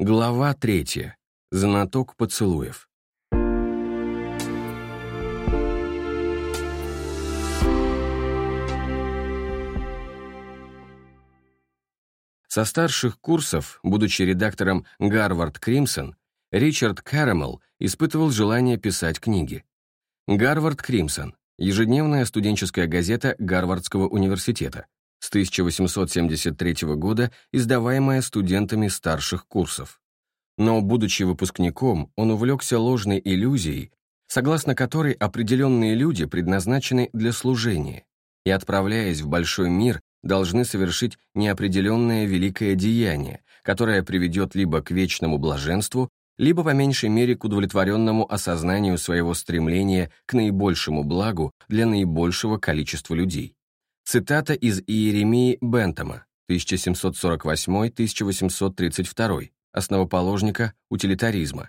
Глава третья. Знаток поцелуев. Со старших курсов, будучи редактором «Гарвард Кримсон», Ричард Карамел испытывал желание писать книги. «Гарвард Кримсон» — ежедневная студенческая газета Гарвардского университета, с 1873 года издаваемая студентами старших курсов. Но, будучи выпускником, он увлекся ложной иллюзией, согласно которой определенные люди предназначены для служения и, отправляясь в большой мир, должны совершить неопределенное великое деяние, которое приведет либо к вечному блаженству, либо по меньшей мере к удовлетворенному осознанию своего стремления к наибольшему благу для наибольшего количества людей. Цитата из Иеремии Бентома, 1748-1832, основоположника утилитаризма.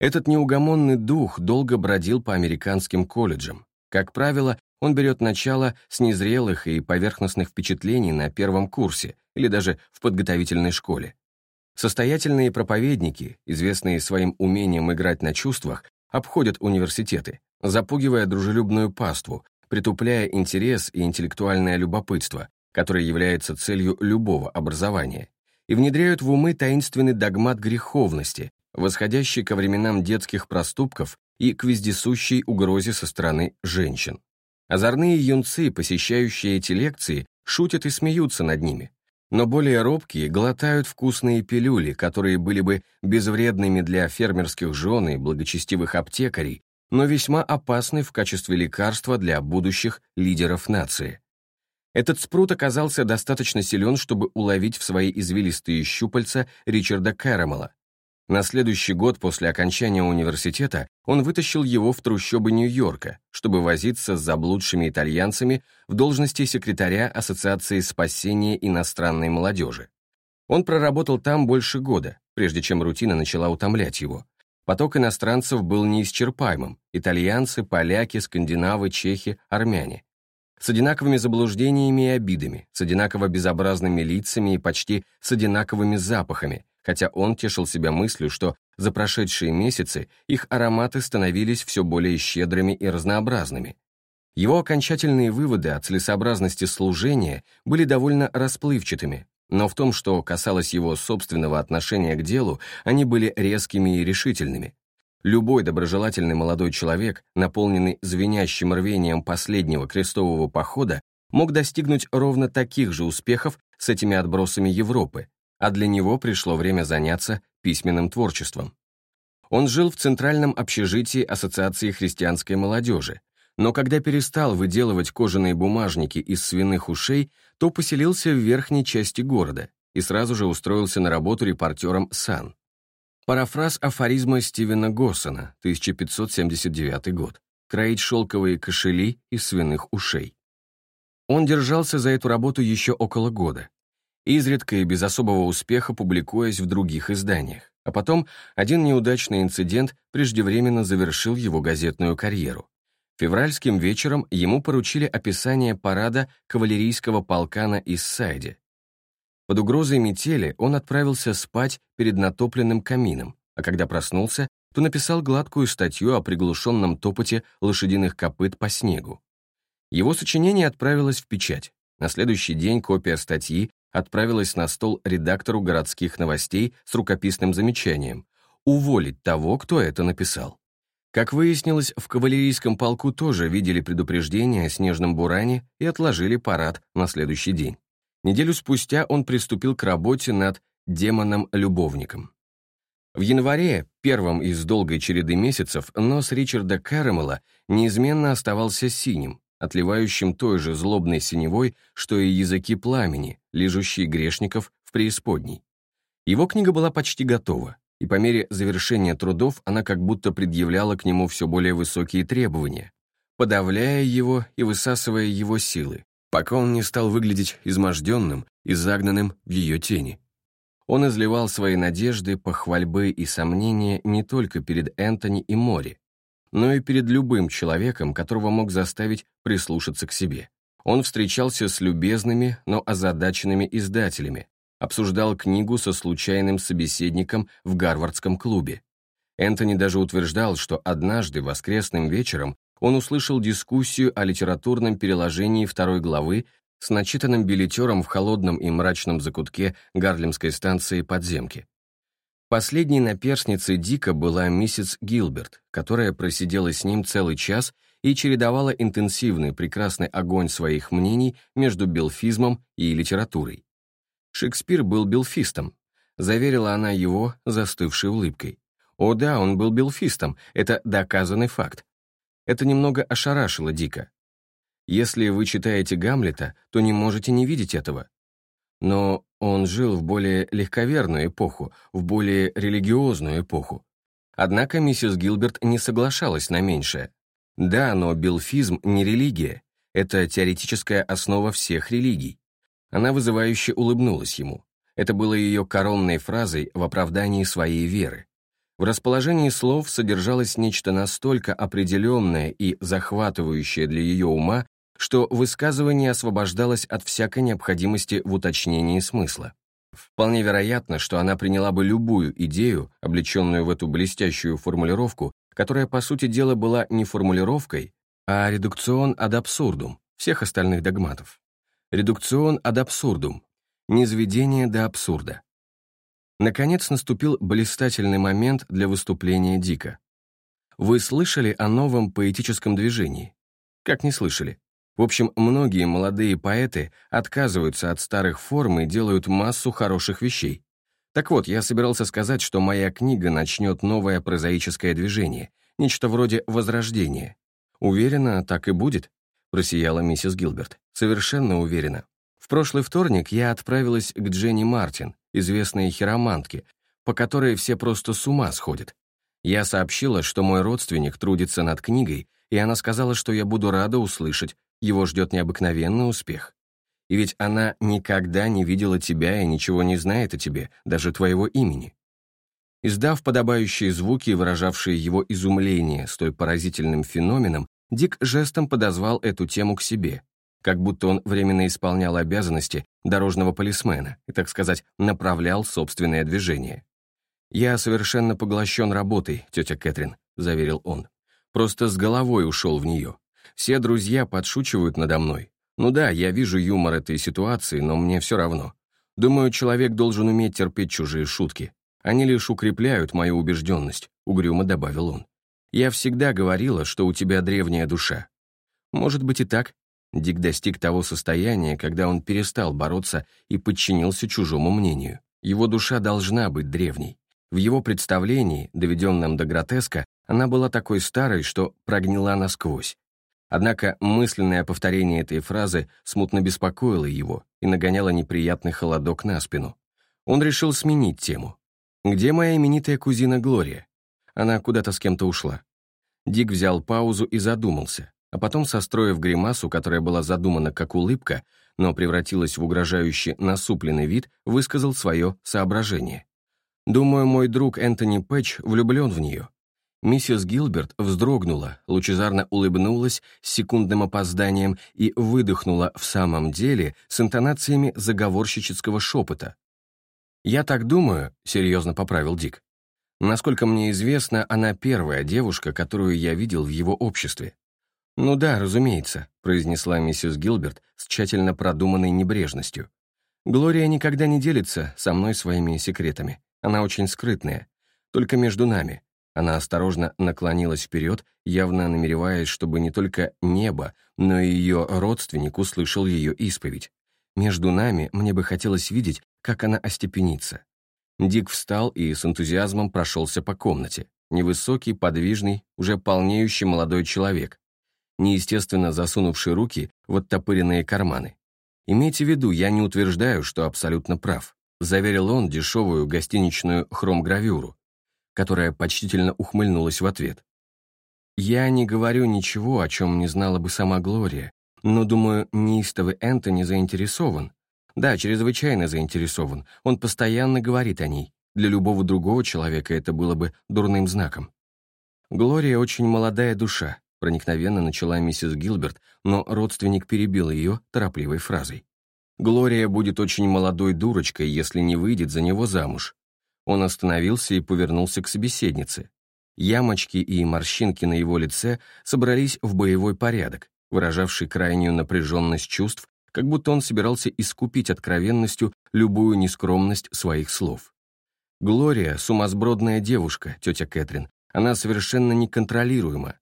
Этот неугомонный дух долго бродил по американским колледжам. Как правило, он берет начало с незрелых и поверхностных впечатлений на первом курсе или даже в подготовительной школе. Состоятельные проповедники, известные своим умением играть на чувствах, обходят университеты, запугивая дружелюбную паству, притупляя интерес и интеллектуальное любопытство, которое является целью любого образования, и внедряют в умы таинственный догмат греховности, восходящий ко временам детских проступков и к вездесущей угрозе со стороны женщин. Озорные юнцы, посещающие эти лекции, шутят и смеются над ними, но более робкие глотают вкусные пилюли, которые были бы безвредными для фермерских жен и благочестивых аптекарей, но весьма опасный в качестве лекарства для будущих лидеров нации. Этот спрут оказался достаточно силен, чтобы уловить в свои извилистые щупальца Ричарда Кэрэмела. На следующий год после окончания университета он вытащил его в трущобы Нью-Йорка, чтобы возиться с заблудшими итальянцами в должности секретаря Ассоциации спасения иностранной молодежи. Он проработал там больше года, прежде чем рутина начала утомлять его. Поток иностранцев был неисчерпаемым – итальянцы, поляки, скандинавы, чехи, армяне. С одинаковыми заблуждениями и обидами, с одинаково безобразными лицами и почти с одинаковыми запахами, хотя он тешил себя мыслью, что за прошедшие месяцы их ароматы становились все более щедрыми и разнообразными. Его окончательные выводы о целесообразности служения были довольно расплывчатыми, но в том, что касалось его собственного отношения к делу, они были резкими и решительными. Любой доброжелательный молодой человек, наполненный звенящим рвением последнего крестового похода, мог достигнуть ровно таких же успехов с этими отбросами Европы, а для него пришло время заняться письменным творчеством. Он жил в центральном общежитии Ассоциации христианской молодежи, но когда перестал выделывать кожаные бумажники из свиных ушей, то поселился в верхней части города и сразу же устроился на работу репортером «Сан». Парафраз афоризма Стивена Госсона, 1579 год. Кроить шелковые кошели из свиных ушей. Он держался за эту работу еще около года, изредка и без особого успеха публикуясь в других изданиях, а потом один неудачный инцидент преждевременно завершил его газетную карьеру. Февральским вечером ему поручили описание парада кавалерийского полка на Иссайде. Под угрозой метели он отправился спать перед натопленным камином, а когда проснулся, то написал гладкую статью о приглушенном топоте лошадиных копыт по снегу. Его сочинение отправилось в печать. На следующий день копия статьи отправилась на стол редактору городских новостей с рукописным замечанием «Уволить того, кто это написал». Как выяснилось, в кавалерийском полку тоже видели предупреждение о снежном буране и отложили парад на следующий день. Неделю спустя он приступил к работе над «Демоном-любовником». В январе, первом из долгой череды месяцев, нос Ричарда Кэрэмела неизменно оставался синим, отливающим той же злобной синевой, что и языки пламени, лижущие грешников в преисподней. Его книга была почти готова и по мере завершения трудов она как будто предъявляла к нему все более высокие требования, подавляя его и высасывая его силы, пока он не стал выглядеть изможденным и загнанным в ее тени. Он изливал свои надежды, похвальбы и сомнения не только перед Энтони и Мори, но и перед любым человеком, которого мог заставить прислушаться к себе. Он встречался с любезными, но озадаченными издателями, обсуждал книгу со случайным собеседником в Гарвардском клубе. Энтони даже утверждал, что однажды воскресным вечером он услышал дискуссию о литературном переложении второй главы с начитанным билетером в холодном и мрачном закутке Гарлемской станции подземки. Последней наперсницей Дика была миссис Гилберт, которая просидела с ним целый час и чередовала интенсивный прекрасный огонь своих мнений между белфизмом и литературой. Шекспир был белфистом, заверила она его застывшей улыбкой. О да, он был белфистом, это доказанный факт. Это немного ошарашило Дика. Если вы читаете Гамлета, то не можете не видеть этого. Но он жил в более легковерную эпоху, в более религиозную эпоху. Однако миссис Гилберт не соглашалась на меньшее. Да, но билфизм не религия, это теоретическая основа всех религий. Она вызывающе улыбнулась ему. Это было ее коронной фразой в оправдании своей веры. В расположении слов содержалось нечто настолько определенное и захватывающее для ее ума, что высказывание освобождалось от всякой необходимости в уточнении смысла. Вполне вероятно, что она приняла бы любую идею, облеченную в эту блестящую формулировку, которая, по сути дела, была не формулировкой, а редукцион ад абсурдум всех остальных догматов. Редукцион ад абсурдум, низведение до абсурда. Наконец наступил блистательный момент для выступления Дика. Вы слышали о новом поэтическом движении? Как не слышали? В общем, многие молодые поэты отказываются от старых форм и делают массу хороших вещей. Так вот, я собирался сказать, что моя книга начнет новое прозаическое движение, нечто вроде возрождения. Уверена, так и будет, просияла миссис Гилберт. Совершенно уверена. В прошлый вторник я отправилась к Дженни Мартин, известной хиромантке, по которой все просто с ума сходят. Я сообщила, что мой родственник трудится над книгой, и она сказала, что я буду рада услышать, его ждет необыкновенный успех. И ведь она никогда не видела тебя и ничего не знает о тебе, даже твоего имени. Издав подобающие звуки, выражавшие его изумление столь поразительным феноменом, Дик жестом подозвал эту тему к себе, как будто он временно исполнял обязанности дорожного полисмена и, так сказать, направлял собственное движение. «Я совершенно поглощен работой, тетя Кэтрин», — заверил он. «Просто с головой ушел в нее. Все друзья подшучивают надо мной, ну да, я вижу юмор этой ситуации, но мне все равно. Думаю, человек должен уметь терпеть чужие шутки. Они лишь укрепляют мою убежденность», — угрюмо добавил он. «Я всегда говорила, что у тебя древняя душа». «Может быть и так». Дик достиг того состояния, когда он перестал бороться и подчинился чужому мнению. Его душа должна быть древней. В его представлении, доведенном до гротеска, она была такой старой, что прогнила насквозь. Однако мысленное повторение этой фразы смутно беспокоило его и нагоняло неприятный холодок на спину. Он решил сменить тему. «Где моя именитая кузина Глория?» Она куда-то с кем-то ушла. Дик взял паузу и задумался, а потом, состроив гримасу, которая была задумана как улыбка, но превратилась в угрожающий насупленный вид, высказал свое соображение. «Думаю, мой друг Энтони Пэтч влюблен в нее. Миссис Гилберт вздрогнула, лучезарно улыбнулась с секундным опозданием и выдохнула в самом деле с интонациями заговорщического шепота. «Я так думаю», — серьезно поправил Дик. «Насколько мне известно, она первая девушка, которую я видел в его обществе». «Ну да, разумеется», — произнесла миссис Гилберт с тщательно продуманной небрежностью. «Глория никогда не делится со мной своими секретами. Она очень скрытная. Только между нами. Она осторожно наклонилась вперед, явно намереваясь, чтобы не только небо, но и ее родственник услышал ее исповедь. Между нами мне бы хотелось видеть, как она остепенится. Дик встал и с энтузиазмом прошелся по комнате. Невысокий, подвижный, уже полнеющий молодой человек, неестественно засунувший руки в оттопыренные карманы. «Имейте в виду, я не утверждаю, что абсолютно прав», заверил он дешевую гостиничную хромгравюру, которая почтительно ухмыльнулась в ответ. «Я не говорю ничего, о чем не знала бы сама Глория, но, думаю, неистовый Энтони заинтересован. Да, чрезвычайно заинтересован. Он постоянно говорит о ней. Для любого другого человека это было бы дурным знаком. Глория очень молодая душа, проникновенно начала миссис Гилберт, но родственник перебил ее торопливой фразой. Глория будет очень молодой дурочкой, если не выйдет за него замуж. Он остановился и повернулся к собеседнице. Ямочки и морщинки на его лице собрались в боевой порядок, выражавший крайнюю напряженность чувств, как будто он собирался искупить откровенностью любую нескромность своих слов. Глория — сумасбродная девушка, тетя Кэтрин. Она совершенно неконтролируема.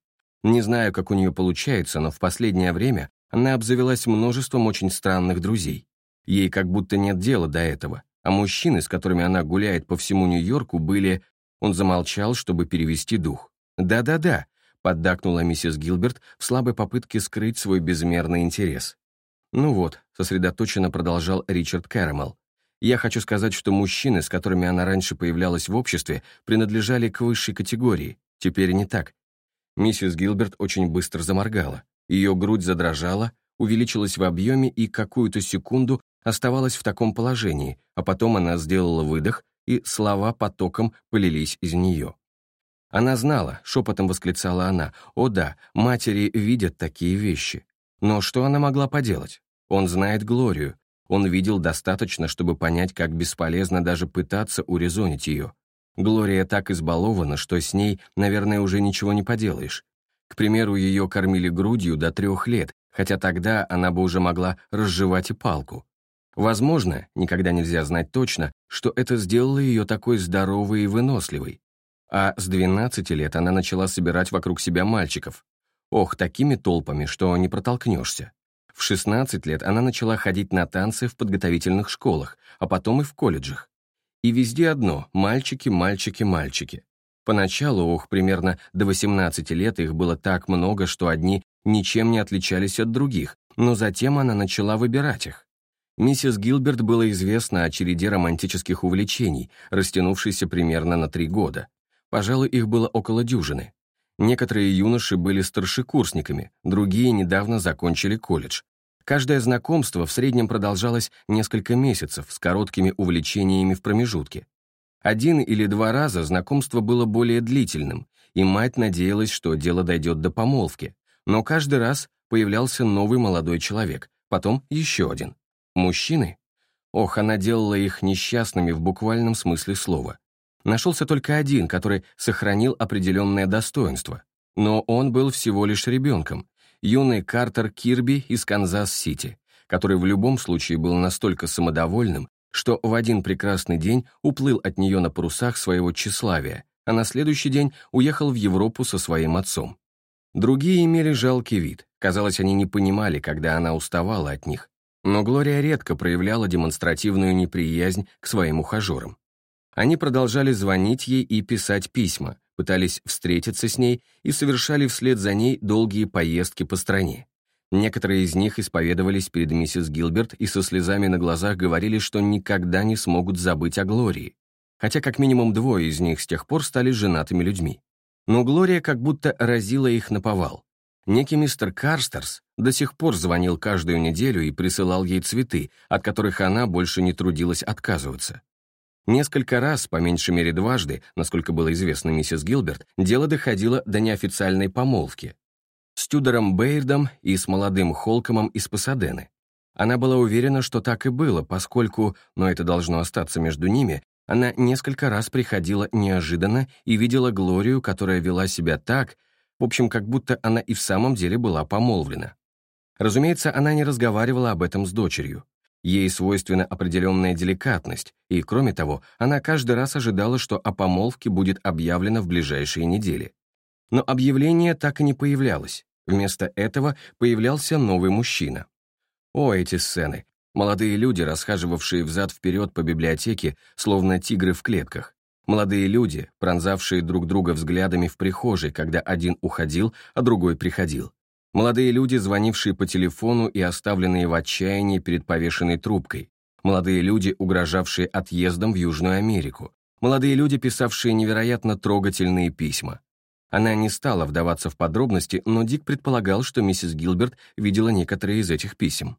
Не знаю, как у нее получается, но в последнее время она обзавелась множеством очень странных друзей. Ей как будто нет дела до этого, а мужчины, с которыми она гуляет по всему Нью-Йорку, были... Он замолчал, чтобы перевести дух. «Да-да-да», — поддакнула миссис Гилберт в слабой попытке скрыть свой безмерный интерес. «Ну вот», — сосредоточенно продолжал Ричард Кэрэмэл, я хочу сказать, что мужчины, с которыми она раньше появлялась в обществе, принадлежали к высшей категории. Теперь не так. Миссис Гилберт очень быстро заморгала. Ее грудь задрожала, увеличилась в объеме и какую-то секунду оставалась в таком положении, а потом она сделала выдох, и слова потоком полились из нее. Она знала, шепотом восклицала она, «О да, матери видят такие вещи». Но что она могла поделать? Он знает Глорию, он видел достаточно, чтобы понять, как бесполезно даже пытаться урезонить ее. Глория так избалована, что с ней, наверное, уже ничего не поделаешь. К примеру, ее кормили грудью до трех лет, хотя тогда она бы уже могла разжевать и палку. Возможно, никогда нельзя знать точно, что это сделало ее такой здоровой и выносливой. А с 12 лет она начала собирать вокруг себя мальчиков. Ох, такими толпами, что не протолкнешься. В 16 лет она начала ходить на танцы в подготовительных школах, а потом и в колледжах. И везде одно – мальчики, мальчики, мальчики. Поначалу, ох, примерно до 18 лет их было так много, что одни ничем не отличались от других, но затем она начала выбирать их. Миссис Гилберт было известно о череде романтических увлечений, растянувшейся примерно на три года. Пожалуй, их было около дюжины. Некоторые юноши были старшекурсниками, другие недавно закончили колледж. Каждое знакомство в среднем продолжалось несколько месяцев с короткими увлечениями в промежутке. Один или два раза знакомство было более длительным, и мать надеялась, что дело дойдет до помолвки. Но каждый раз появлялся новый молодой человек, потом еще один. Мужчины? Ох, она делала их несчастными в буквальном смысле слова. Нашелся только один, который сохранил определенное достоинство. Но он был всего лишь ребенком, юный Картер Кирби из Канзас-Сити, который в любом случае был настолько самодовольным, что в один прекрасный день уплыл от нее на парусах своего тщеславия, а на следующий день уехал в Европу со своим отцом. Другие имели жалкий вид, казалось, они не понимали, когда она уставала от них. Но Глория редко проявляла демонстративную неприязнь к своим ухажерам. Они продолжали звонить ей и писать письма, пытались встретиться с ней и совершали вслед за ней долгие поездки по стране. Некоторые из них исповедовались перед миссис Гилберт и со слезами на глазах говорили, что никогда не смогут забыть о Глории, хотя как минимум двое из них с тех пор стали женатыми людьми. Но Глория как будто разила их на повал. Некий мистер Карстерс до сих пор звонил каждую неделю и присылал ей цветы, от которых она больше не трудилась отказываться. Несколько раз, по меньшей мере дважды, насколько было известно миссис Гилберт, дело доходило до неофициальной помолвки. С Тюдором Бейрдом и с молодым Холкомом из Пасадены. Она была уверена, что так и было, поскольку, но это должно остаться между ними, она несколько раз приходила неожиданно и видела Глорию, которая вела себя так, в общем, как будто она и в самом деле была помолвлена. Разумеется, она не разговаривала об этом с дочерью. Ей свойственна определенная деликатность, и, кроме того, она каждый раз ожидала, что о помолвке будет объявлено в ближайшие недели. Но объявление так и не появлялось. Вместо этого появлялся новый мужчина. О, эти сцены! Молодые люди, расхаживавшие взад-вперед по библиотеке, словно тигры в клетках. Молодые люди, пронзавшие друг друга взглядами в прихожей, когда один уходил, а другой приходил. Молодые люди, звонившие по телефону и оставленные в отчаянии перед повешенной трубкой. Молодые люди, угрожавшие отъездом в Южную Америку. Молодые люди, писавшие невероятно трогательные письма. Она не стала вдаваться в подробности, но Дик предполагал, что миссис Гилберт видела некоторые из этих писем.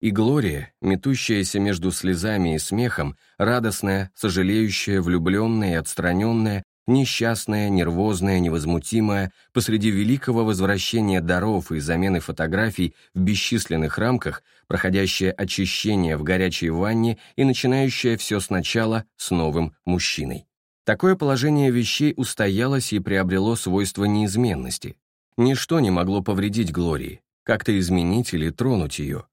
И Глория, метущаяся между слезами и смехом, радостная, сожалеющая, влюбленная и отстраненная, Несчастная, нервозная, невозмутимая, посреди великого возвращения даров и замены фотографий в бесчисленных рамках, проходящая очищение в горячей ванне и начинающая все сначала с новым мужчиной. Такое положение вещей устоялось и приобрело свойство неизменности. Ничто не могло повредить Глории, как-то изменить или тронуть ее.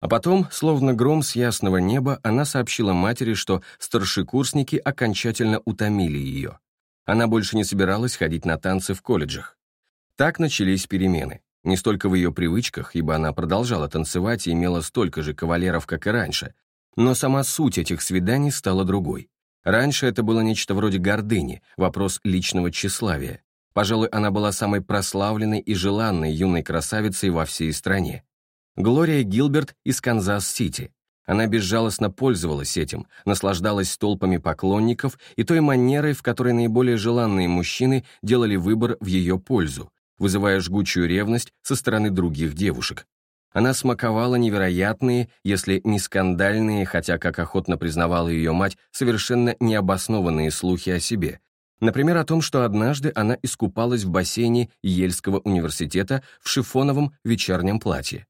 А потом, словно гром с ясного неба, она сообщила матери, что старшекурсники окончательно утомили ее. Она больше не собиралась ходить на танцы в колледжах. Так начались перемены. Не столько в ее привычках, ибо она продолжала танцевать и имела столько же кавалеров, как и раньше, но сама суть этих свиданий стала другой. Раньше это было нечто вроде гордыни, вопрос личного тщеславия. Пожалуй, она была самой прославленной и желанной юной красавицей во всей стране. Глория Гилберт из Канзас-Сити, она безжалостно пользовалась этим, наслаждалась толпами поклонников и той манерой, в которой наиболее желанные мужчины делали выбор в ее пользу, вызывая жгучую ревность со стороны других девушек. Она смаковала невероятные, если не скандальные, хотя, как охотно признавала ее мать, совершенно необоснованные слухи о себе. Например, о том, что однажды она искупалась в бассейне Ельского университета в шифоновом вечернем платье.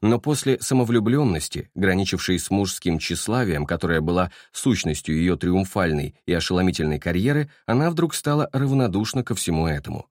Но после самовлюбленности, граничившей с мужским тщеславием, которая была сущностью ее триумфальной и ошеломительной карьеры, она вдруг стала равнодушна ко всему этому.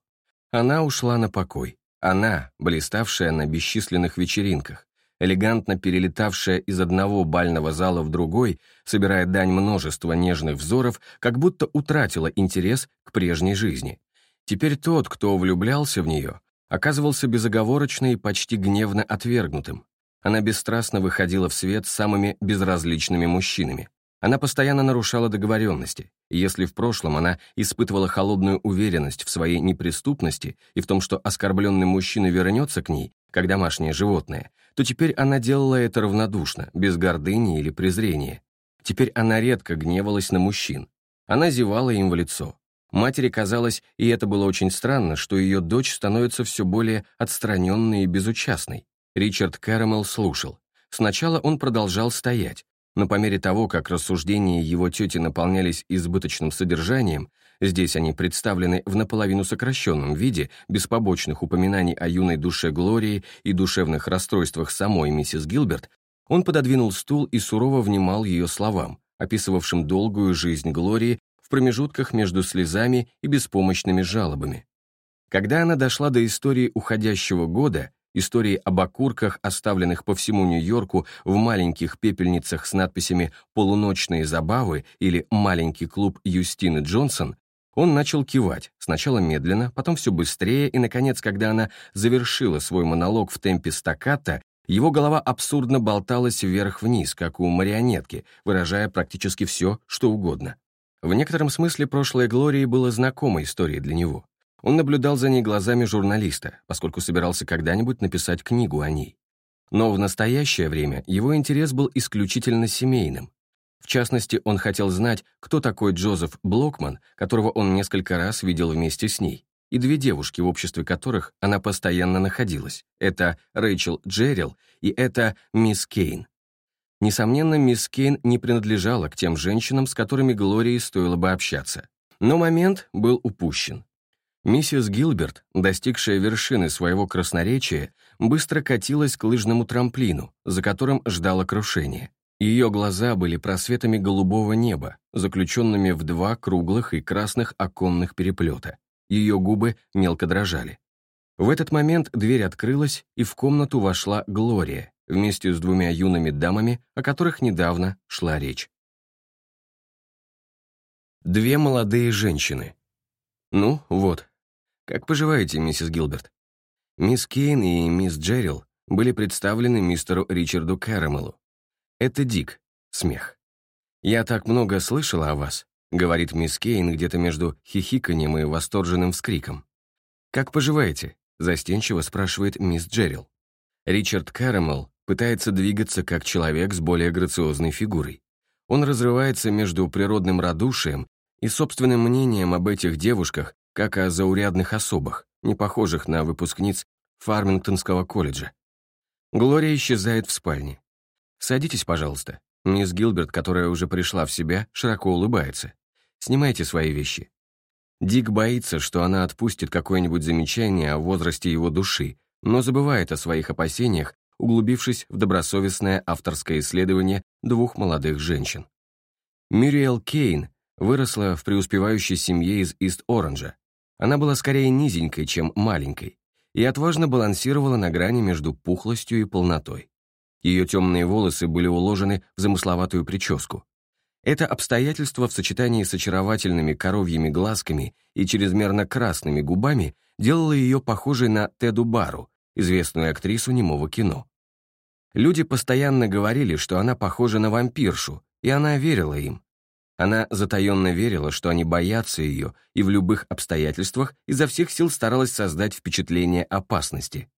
Она ушла на покой. Она, блиставшая на бесчисленных вечеринках, элегантно перелетавшая из одного бального зала в другой, собирая дань множества нежных взоров, как будто утратила интерес к прежней жизни. Теперь тот, кто влюблялся в нее, оказывался безоговорочно и почти гневно отвергнутым. Она бесстрастно выходила в свет с самыми безразличными мужчинами. Она постоянно нарушала договоренности, и если в прошлом она испытывала холодную уверенность в своей неприступности и в том, что оскорбленный мужчина вернется к ней, как домашнее животное, то теперь она делала это равнодушно, без гордыни или презрения. Теперь она редко гневалась на мужчин. Она зевала им в лицо, Матери казалось, и это было очень странно, что ее дочь становится все более отстраненной и безучастной. Ричард Кэрэмэл слушал. Сначала он продолжал стоять, но по мере того, как рассуждения его тети наполнялись избыточным содержанием, здесь они представлены в наполовину сокращенном виде, без побочных упоминаний о юной душе Глории и душевных расстройствах самой миссис Гилберт, он пододвинул стул и сурово внимал ее словам, описывавшим долгую жизнь Глории в промежутках между слезами и беспомощными жалобами. Когда она дошла до истории уходящего года, истории об окурках, оставленных по всему Нью-Йорку в маленьких пепельницах с надписями «Полуночные забавы» или «Маленький клуб Юстины Джонсон», он начал кивать, сначала медленно, потом все быстрее, и, наконец, когда она завершила свой монолог в темпе стакката, его голова абсурдно болталась вверх-вниз, как у марионетки, выражая практически все, что угодно. В некотором смысле прошлое Глории было знакомой историей для него. Он наблюдал за ней глазами журналиста, поскольку собирался когда-нибудь написать книгу о ней. Но в настоящее время его интерес был исключительно семейным. В частности, он хотел знать, кто такой Джозеф Блокман, которого он несколько раз видел вместе с ней, и две девушки, в обществе которых она постоянно находилась. Это Рэйчел Джеррилл и это мисс Кейн. Несомненно, мисс Кейн не принадлежала к тем женщинам, с которыми Глории стоило бы общаться. Но момент был упущен. Миссис Гилберт, достигшая вершины своего красноречия, быстро катилась к лыжному трамплину, за которым ждало крушение. Ее глаза были просветами голубого неба, заключенными в два круглых и красных оконных переплета. Ее губы мелко дрожали. В этот момент дверь открылась, и в комнату вошла Глория, вместе с двумя юными дамами, о которых недавно шла речь. Две молодые женщины. Ну, вот. Как поживаете, миссис Гилберт? Мисс Кейн и мисс Джеррилл были представлены мистеру Ричарду Кэрэмелу. Это Дик. Смех. «Я так много слышала о вас», — говорит мисс Кейн где-то между хихиканьем и восторженным вскриком. «Как поживаете?» — застенчиво спрашивает мисс Джеррилл. Ричард Кэрэмел пытается двигаться как человек с более грациозной фигурой. Он разрывается между природным радушием и собственным мнением об этих девушках, как о заурядных особах, не похожих на выпускниц Фармингтонского колледжа. Глория исчезает в спальне. «Садитесь, пожалуйста». Мисс Гилберт, которая уже пришла в себя, широко улыбается. «Снимайте свои вещи». Дик боится, что она отпустит какое-нибудь замечание о возрасте его души, но забывает о своих опасениях, углубившись в добросовестное авторское исследование двух молодых женщин. Мюриэл Кейн выросла в преуспевающей семье из Ист-Оранжа. Она была скорее низенькой, чем маленькой, и отважно балансировала на грани между пухлостью и полнотой. Ее темные волосы были уложены в замысловатую прическу. Это обстоятельство в сочетании с очаровательными коровьими глазками и чрезмерно красными губами делало ее похожей на Теду Бару, известную актрису немого кино. Люди постоянно говорили, что она похожа на вампиршу, и она верила им. Она затаенно верила, что они боятся ее, и в любых обстоятельствах изо всех сил старалась создать впечатление опасности.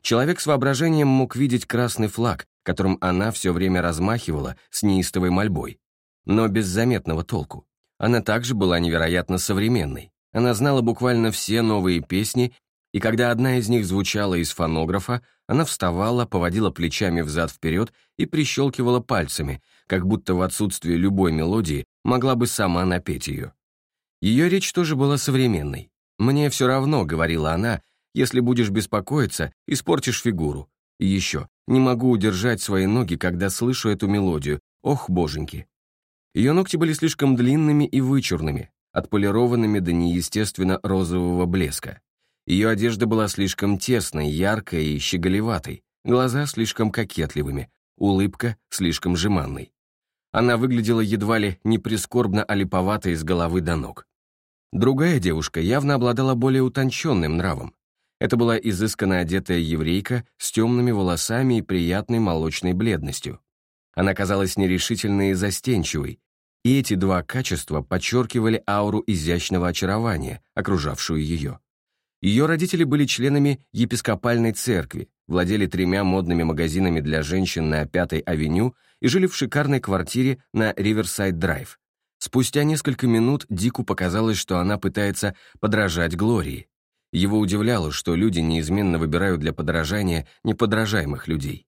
Человек с воображением мог видеть красный флаг, которым она все время размахивала с неистовой мольбой. Но без заметного толку. Она также была невероятно современной. Она знала буквально все новые песни, и когда одна из них звучала из фонографа, она вставала, поводила плечами взад-вперед и прищелкивала пальцами, как будто в отсутствие любой мелодии могла бы сама напеть ее. Ее речь тоже была современной. «Мне все равно», — говорила она, «если будешь беспокоиться, испортишь фигуру. И еще, не могу удержать свои ноги, когда слышу эту мелодию. Ох, боженьки». Ее ногти были слишком длинными и вычурными, отполированными до неестественно розового блеска. Ее одежда была слишком тесной, яркой и щеголеватой, глаза слишком кокетливыми, улыбка слишком жеманной. Она выглядела едва ли не прискорбно олиповатой с головы до ног. Другая девушка явно обладала более утонченным нравом. Это была изысканно одетая еврейка с темными волосами и приятной молочной бледностью. Она казалась нерешительной и застенчивой, и эти два качества подчеркивали ауру изящного очарования, окружавшую ее. Ее родители были членами епископальной церкви, владели тремя модными магазинами для женщин на Пятой авеню и жили в шикарной квартире на Риверсайд-драйв. Спустя несколько минут Дику показалось, что она пытается подражать Глории. Его удивляло, что люди неизменно выбирают для подражания неподражаемых людей.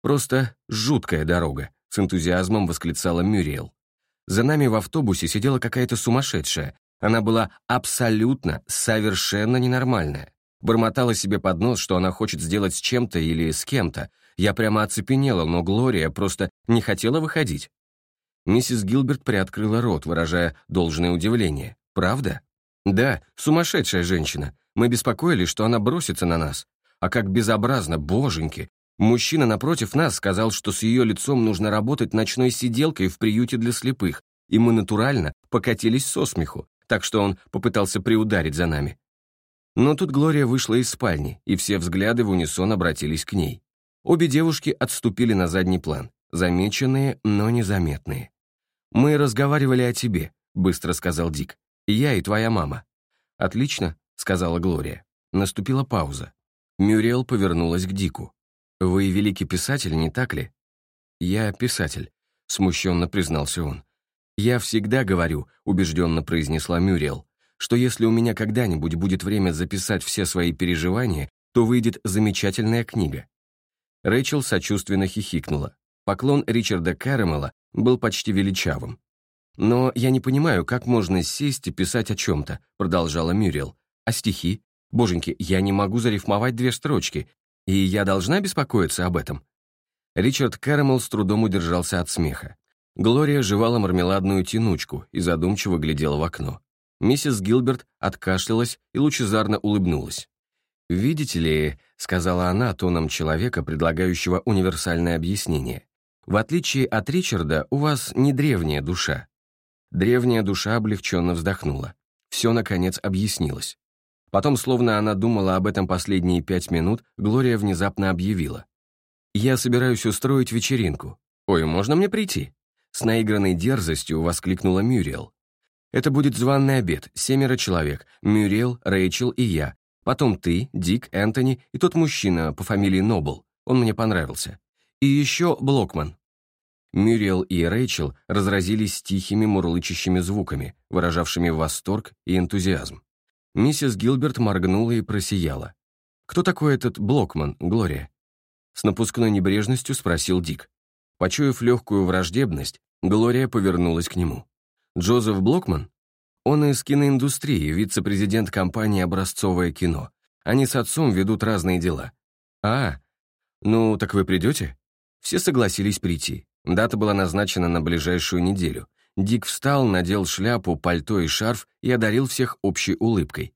«Просто жуткая дорога», — с энтузиазмом восклицала Мюриел. «За нами в автобусе сидела какая-то сумасшедшая. Она была абсолютно, совершенно ненормальная. Бормотала себе под нос, что она хочет сделать с чем-то или с кем-то. Я прямо оцепенела, но Глория просто не хотела выходить. Миссис Гилберт приоткрыла рот, выражая должное удивление. «Правда?» «Да, сумасшедшая женщина. Мы беспокоились, что она бросится на нас. А как безобразно, боженьки! Мужчина напротив нас сказал, что с ее лицом нужно работать ночной сиделкой в приюте для слепых, и мы натурально покатились со смеху, так что он попытался приударить за нами. Но тут Глория вышла из спальни, и все взгляды в унисон обратились к ней. Обе девушки отступили на задний план, замеченные, но незаметные. «Мы разговаривали о тебе», — быстро сказал Дик. «Я и твоя мама». «Отлично», — сказала Глория. Наступила пауза. Мюрриел повернулась к Дику. «Вы великий писатель, не так ли?» «Я писатель», — смущенно признался он. «Я всегда говорю», — убежденно произнесла Мюрриел, что если у меня когда-нибудь будет время записать все свои переживания, то выйдет замечательная книга. Рэйчел сочувственно хихикнула. Поклон Ричарда Кэрэмела был почти величавым. «Но я не понимаю, как можно сесть и писать о чем-то», продолжала Мюрриел. «А стихи? Боженьки, я не могу зарифмовать две строчки, и я должна беспокоиться об этом?» Ричард Кэрэмел с трудом удержался от смеха. Глория жевала мармеладную тянучку и задумчиво глядела в окно. Миссис Гилберт откашлялась и лучезарно улыбнулась. «Видите ли», — сказала она тоном человека, предлагающего универсальное объяснение, «в отличие от Ричарда, у вас не древняя душа». Древняя душа облегченно вздохнула. Все, наконец, объяснилось. Потом, словно она думала об этом последние пять минут, Глория внезапно объявила. «Я собираюсь устроить вечеринку. Ой, можно мне прийти?» С наигранной дерзостью воскликнула Мюриел. Это будет званный обед, семеро человек, Мюрриел, Рэйчел и я. Потом ты, Дик, Энтони и тот мужчина по фамилии Нобл. Он мне понравился. И еще Блокман». Мюрриел и Рэйчел разразились тихими мурлычащими звуками, выражавшими восторг и энтузиазм. Миссис Гилберт моргнула и просияла. «Кто такой этот Блокман, Глория?» С напускной небрежностью спросил Дик. Почуяв легкую враждебность, Глория повернулась к нему. Джозеф Блокман? Он из киноиндустрии, вице-президент компании «Образцовое кино». Они с отцом ведут разные дела. А, ну, так вы придете? Все согласились прийти. Дата была назначена на ближайшую неделю. Дик встал, надел шляпу, пальто и шарф и одарил всех общей улыбкой.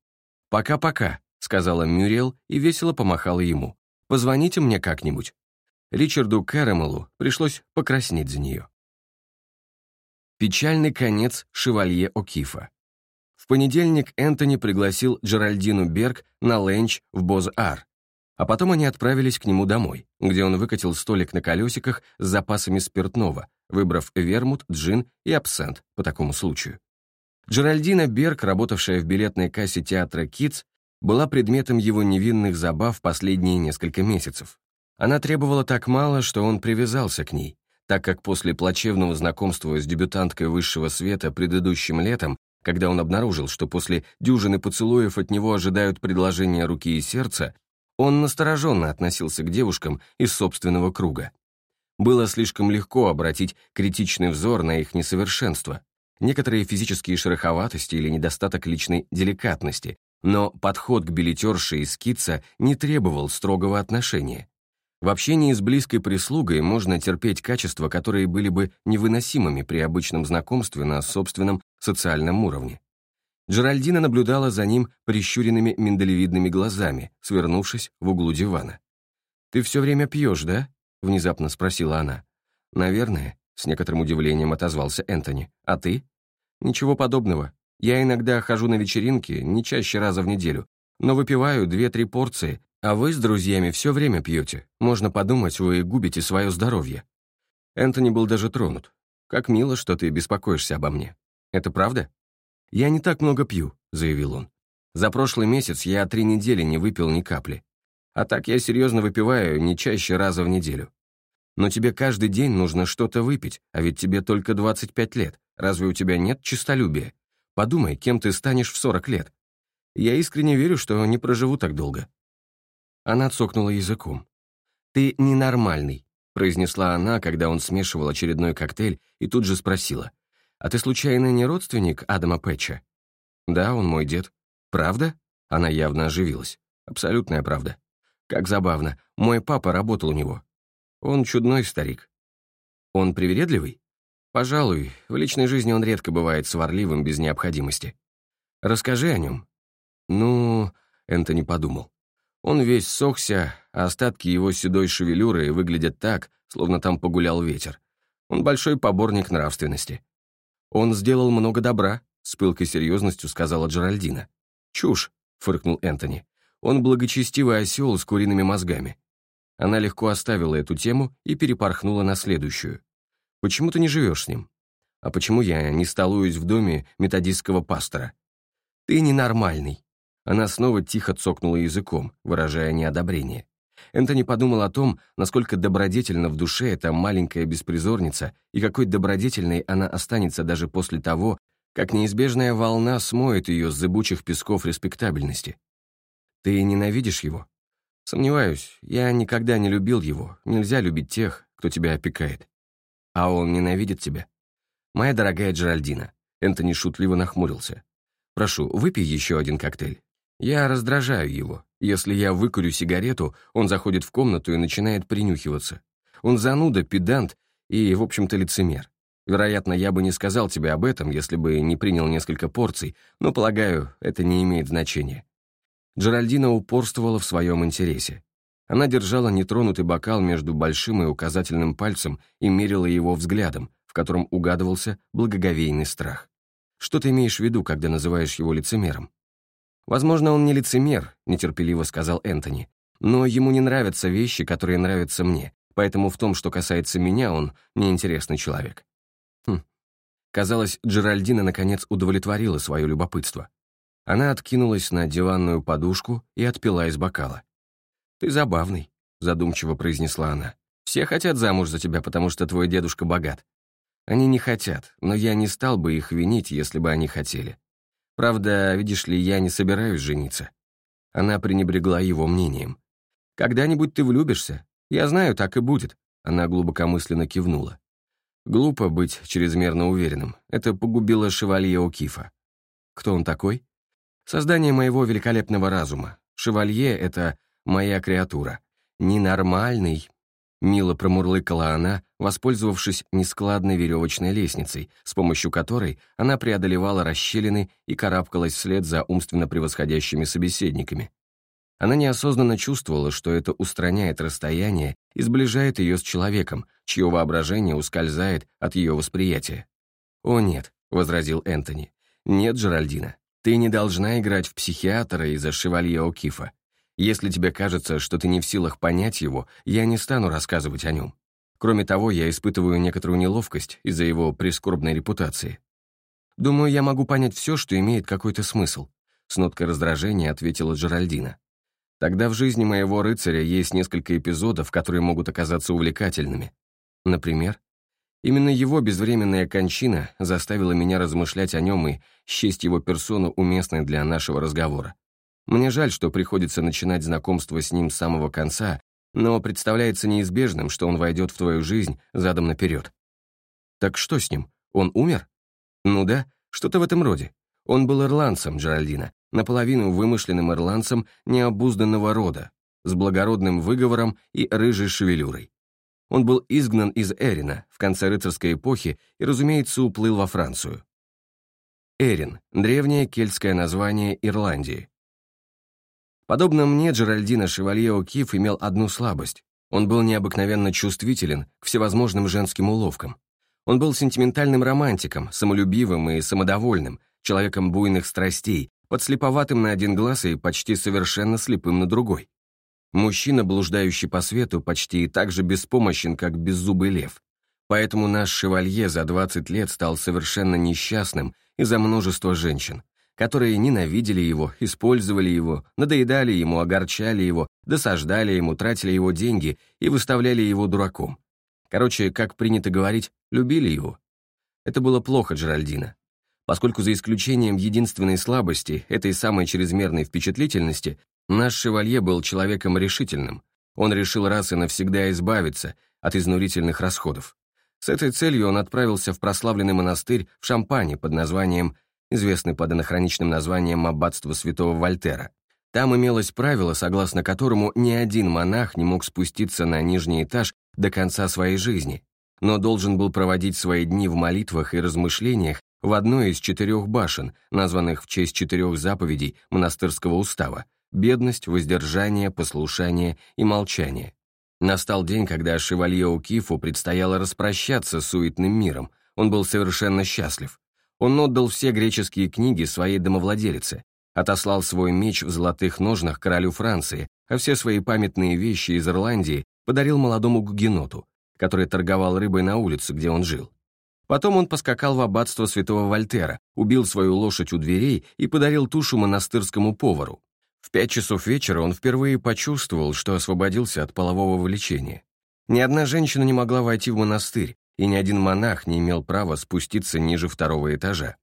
«Пока-пока», — сказала Мюрриел и весело помахала ему. «Позвоните мне как-нибудь». Ричарду Кэрэмелу пришлось покраснеть за нее. Печальный конец шевалье О'Кифа. В понедельник Энтони пригласил Джеральдину Берг на ленч в Боз-Ар, а потом они отправились к нему домой, где он выкатил столик на колесиках с запасами спиртного, выбрав вермут, джин и абсент по такому случаю. Джеральдина Берг, работавшая в билетной кассе театра «Китс», была предметом его невинных забав последние несколько месяцев. Она требовала так мало, что он привязался к ней, так как после плачевного знакомства с дебютанткой высшего света предыдущим летом когда он обнаружил, что после дюжины поцелуев от него ожидают предложения руки и сердца, он настороженно относился к девушкам из собственного круга. Было слишком легко обратить критичный взор на их несовершенство, некоторые физические шероховатости или недостаток личной деликатности, но подход к билетерше из скица не требовал строгого отношения. В общении с близкой прислугой можно терпеть качества, которые были бы невыносимыми при обычном знакомстве на собственном социальном уровне. Джеральдина наблюдала за ним прищуренными миндалевидными глазами, свернувшись в углу дивана. «Ты все время пьешь, да?» — внезапно спросила она. «Наверное», — с некоторым удивлением отозвался Энтони. «А ты?» «Ничего подобного. Я иногда хожу на вечеринки, не чаще раза в неделю, но выпиваю две-три порции, а вы с друзьями все время пьете. Можно подумать, вы губите свое здоровье». Энтони был даже тронут. «Как мило, что ты беспокоишься обо мне. Это правда?» «Я не так много пью», — заявил он. «За прошлый месяц я три недели не выпил ни капли. А так я серьезно выпиваю не чаще раза в неделю. Но тебе каждый день нужно что-то выпить, а ведь тебе только 25 лет. Разве у тебя нет честолюбия? Подумай, кем ты станешь в 40 лет. Я искренне верю, что не проживу так долго. Она цокнула языком. «Ты ненормальный», — произнесла она, когда он смешивал очередной коктейль, и тут же спросила. «А ты случайно не родственник Адама Пэтча?» «Да, он мой дед». «Правда?» Она явно оживилась. «Абсолютная правда. Как забавно. Мой папа работал у него. Он чудной старик». «Он привередливый?» «Пожалуй, в личной жизни он редко бывает сварливым без необходимости. Расскажи о нем». «Ну...» — Энтони подумал. Он весь сохся, а остатки его седой шевелюры выглядят так, словно там погулял ветер. Он большой поборник нравственности. «Он сделал много добра», — с пылкой серьезностью сказала Джеральдина. «Чушь», — фыркнул Энтони. «Он благочестивый осел с куриными мозгами». Она легко оставила эту тему и перепорхнула на следующую. «Почему ты не живешь с ним? А почему я не столуюсь в доме методистского пастора?» «Ты ненормальный», она снова тихо цокнула языком, выражая неодобрение. Энтони подумал о том, насколько добродетельна в душе эта маленькая беспризорница и какой добродетельной она останется даже после того, как неизбежная волна смоет ее с зыбучих песков респектабельности. «Ты ненавидишь его?» «Сомневаюсь, я никогда не любил его. Нельзя любить тех, кто тебя опекает. А он ненавидит тебя?» «Моя дорогая Джеральдина», — Энтони шутливо нахмурился. «Прошу, выпей еще один коктейль. Я раздражаю его. Если я выкурю сигарету, он заходит в комнату и начинает принюхиваться. Он зануда, педант и, в общем-то, лицемер. Вероятно, я бы не сказал тебе об этом, если бы не принял несколько порций, но, полагаю, это не имеет значения. Джеральдина упорствовала в своем интересе. Она держала нетронутый бокал между большим и указательным пальцем и мерила его взглядом, в котором угадывался благоговейный страх. Что ты имеешь в виду, когда называешь его лицемером? «Возможно, он не лицемер», — нетерпеливо сказал Энтони. «Но ему не нравятся вещи, которые нравятся мне, поэтому в том, что касается меня, он неинтересный человек». Хм. Казалось, Джеральдина наконец удовлетворила свое любопытство. Она откинулась на диванную подушку и отпила из бокала. «Ты забавный», — задумчиво произнесла она. «Все хотят замуж за тебя, потому что твой дедушка богат. Они не хотят, но я не стал бы их винить, если бы они хотели. Правда, видишь ли, я не собираюсь жениться. Она пренебрегла его мнением. «Когда-нибудь ты влюбишься. Я знаю, так и будет». Она глубокомысленно кивнула. Глупо быть чрезмерно уверенным. Это погубило шевалье Укифа. Кто он такой? Создание моего великолепного разума. Шевалье — это моя креатура. Ненормальный. Мило промурлыкала она, воспользовавшись нескладной веревочной лестницей, с помощью которой она преодолевала расщелины и карабкалась вслед за умственно превосходящими собеседниками. Она неосознанно чувствовала, что это устраняет расстояние и сближает ее с человеком, чье воображение ускользает от ее восприятия. «О нет», — возразил Энтони, — «нет, Джеральдина, ты не должна играть в психиатра из-за шевалье О'Кифа. Если тебе кажется, что ты не в силах понять его, я не стану рассказывать о нем. Кроме того, я испытываю некоторую неловкость из-за его прискорбной репутации. Думаю, я могу понять все, что имеет какой-то смысл», — с ноткой раздражения ответила Джеральдина. Тогда в жизни моего рыцаря есть несколько эпизодов, которые могут оказаться увлекательными. Например, именно его безвременная кончина заставила меня размышлять о нем и счесть его персону уместной для нашего разговора. Мне жаль, что приходится начинать знакомство с ним с самого конца, но представляется неизбежным, что он войдет в твою жизнь задом наперед. Так что с ним? Он умер? Ну да, что-то в этом роде. Он был ирландцем, Джеральдина, наполовину вымышленным ирландцем необузданного рода, с благородным выговором и рыжей шевелюрой. Он был изгнан из Эрина в конце рыцарской эпохи и, разумеется, уплыл во Францию. Эрин — древнее кельтское название Ирландии. Подобно мне, Джеральдина Шевалье О'Кифф имел одну слабость. Он был необыкновенно чувствителен к всевозможным женским уловкам. Он был сентиментальным романтиком, самолюбивым и самодовольным, человеком буйных страстей, подслеповатым на один глаз и почти совершенно слепым на другой. Мужчина, блуждающий по свету, почти так же беспомощен, как беззубый лев. Поэтому наш шевалье за 20 лет стал совершенно несчастным из-за множества женщин, которые ненавидели его, использовали его, надоедали ему, огорчали его, досаждали ему, тратили его деньги и выставляли его дураком. Короче, как принято говорить, любили его. Это было плохо Джеральдина поскольку за исключением единственной слабости, этой самой чрезмерной впечатлительности, наш шевалье был человеком решительным. Он решил раз и навсегда избавиться от изнурительных расходов. С этой целью он отправился в прославленный монастырь в Шампане под названием, известный под анахроничным названием Аббатство святого Вольтера. Там имелось правило, согласно которому ни один монах не мог спуститься на нижний этаж до конца своей жизни, но должен был проводить свои дни в молитвах и размышлениях в одной из четырех башен, названных в честь четырех заповедей монастырского устава – бедность, воздержание, послушание и молчание. Настал день, когда шевалье Укифу предстояло распрощаться с суетным миром. Он был совершенно счастлив. Он отдал все греческие книги своей домовладелице, отослал свой меч в золотых ножнах королю Франции, а все свои памятные вещи из Ирландии подарил молодому гугеноту, который торговал рыбой на улице, где он жил. Потом он поскакал в аббатство святого Вольтера, убил свою лошадь у дверей и подарил тушу монастырскому повару. В пять часов вечера он впервые почувствовал, что освободился от полового влечения. Ни одна женщина не могла войти в монастырь, и ни один монах не имел права спуститься ниже второго этажа.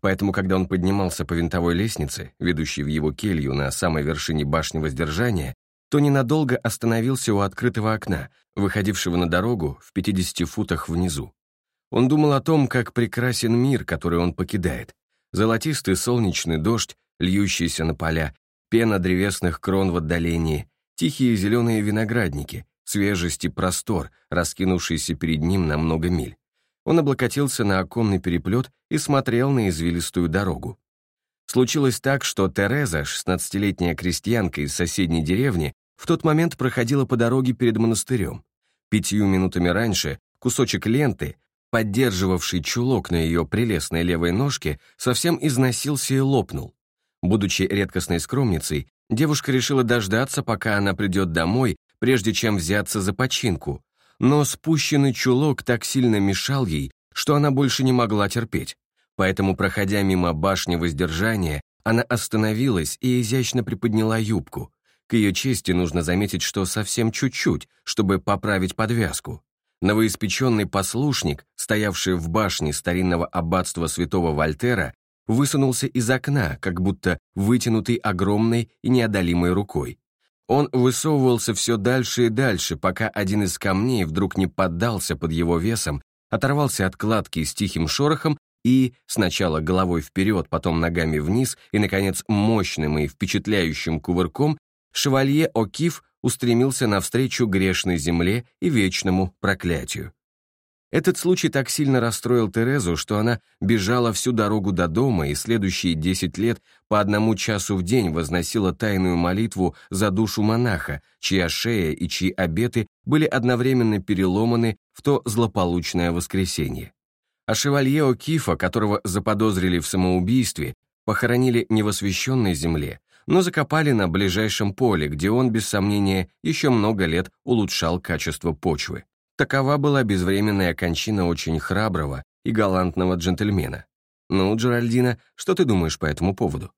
Поэтому, когда он поднимался по винтовой лестнице, ведущей в его келью на самой вершине башни воздержания, то ненадолго остановился у открытого окна, выходившего на дорогу в 50 футах внизу. Он думал о том, как прекрасен мир, который он покидает. Золотистый солнечный дождь, льющийся на поля, пена древесных крон в отдалении, тихие зеленые виноградники, свежесть и простор, раскинувшийся перед ним на много миль. Он облокотился на оконный переплет и смотрел на извилистую дорогу. Случилось так, что Тереза, 16-летняя крестьянка из соседней деревни, в тот момент проходила по дороге перед монастырем. Пятью минутами раньше кусочек ленты, поддерживавший чулок на ее прелестной левой ножке, совсем износился и лопнул. Будучи редкостной скромницей, девушка решила дождаться, пока она придет домой, прежде чем взяться за починку. Но спущенный чулок так сильно мешал ей, что она больше не могла терпеть. Поэтому, проходя мимо башни воздержания, она остановилась и изящно приподняла юбку. К ее чести нужно заметить, что совсем чуть-чуть, чтобы поправить подвязку. Новоиспеченный послушник, стоявший в башне старинного аббатства святого Вольтера, высунулся из окна, как будто вытянутый огромной и неодолимой рукой. Он высовывался все дальше и дальше, пока один из камней вдруг не поддался под его весом, оторвался от кладки с тихим шорохом и, сначала головой вперед, потом ногами вниз, и, наконец, мощным и впечатляющим кувырком, шевалье О'Кив устремился навстречу грешной земле и вечному проклятию. Этот случай так сильно расстроил Терезу, что она бежала всю дорогу до дома и следующие десять лет по одному часу в день возносила тайную молитву за душу монаха, чья шея и чьи обеты были одновременно переломаны в то злополучное воскресенье. А шевалье О'Кифа, которого заподозрили в самоубийстве, похоронили не в освященной земле, но закопали на ближайшем поле, где он, без сомнения, еще много лет улучшал качество почвы. Такова была безвременная кончина очень храброго и галантного джентльмена. «Ну, Джеральдина, что ты думаешь по этому поводу?»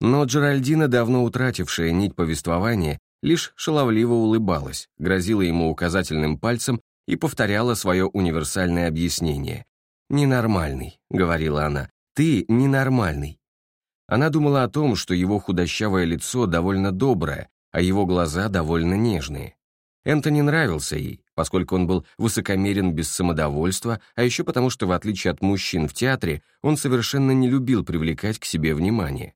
Но Джеральдина, давно утратившая нить повествования, лишь шаловливо улыбалась, грозила ему указательным пальцем и повторяла свое универсальное объяснение. «Ненормальный», — говорила она, — «ты ненормальный». Она думала о том, что его худощавое лицо довольно доброе, а его глаза довольно нежные. Энтони нравился ей, поскольку он был высокомерен без самодовольства, а еще потому, что, в отличие от мужчин в театре, он совершенно не любил привлекать к себе внимание.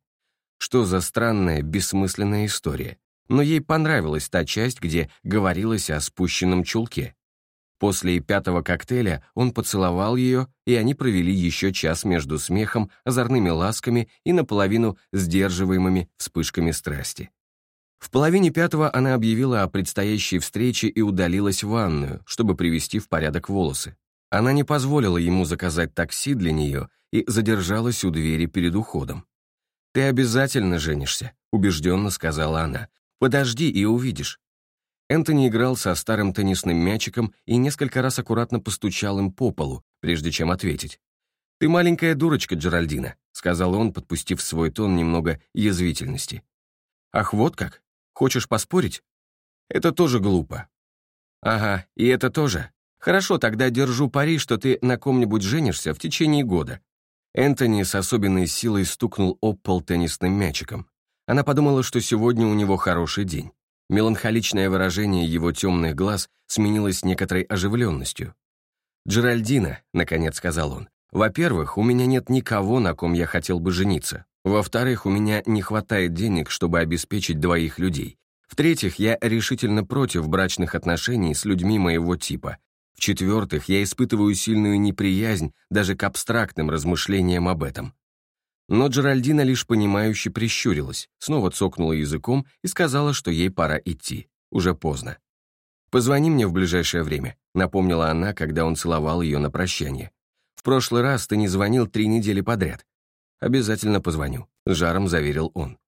Что за странная, бессмысленная история. Но ей понравилась та часть, где говорилось о спущенном чулке. После пятого коктейля он поцеловал ее, и они провели еще час между смехом, озорными ласками и наполовину сдерживаемыми вспышками страсти. В половине пятого она объявила о предстоящей встрече и удалилась в ванную, чтобы привести в порядок волосы. Она не позволила ему заказать такси для нее и задержалась у двери перед уходом. «Ты обязательно женишься», — убежденно сказала она. «Подожди и увидишь». Энтони играл со старым теннисным мячиком и несколько раз аккуратно постучал им по полу, прежде чем ответить. «Ты маленькая дурочка, Джеральдина», — сказал он, подпустив свой тон немного язвительности. «Ах, вот как? Хочешь поспорить? Это тоже глупо. Ага, и это тоже. Хорошо, тогда держу пари, что ты на ком-нибудь женишься в течение года. Энтони с особенной силой стукнул об пол теннисным мячиком. Она подумала, что сегодня у него хороший день. Меланхоличное выражение его темных глаз сменилось некоторой оживленностью. «Джеральдина», — наконец сказал он, — «во-первых, у меня нет никого, на ком я хотел бы жениться. Во-вторых, у меня не хватает денег, чтобы обеспечить двоих людей. В-третьих, я решительно против брачных отношений с людьми моего типа. В-четвертых, я испытываю сильную неприязнь даже к абстрактным размышлениям об этом. Но Джеральдина лишь понимающе прищурилась, снова цокнула языком и сказала, что ей пора идти. Уже поздно. «Позвони мне в ближайшее время», — напомнила она, когда он целовал ее на прощание. «В прошлый раз ты не звонил три недели подряд. «Обязательно позвоню», — жаром заверил он.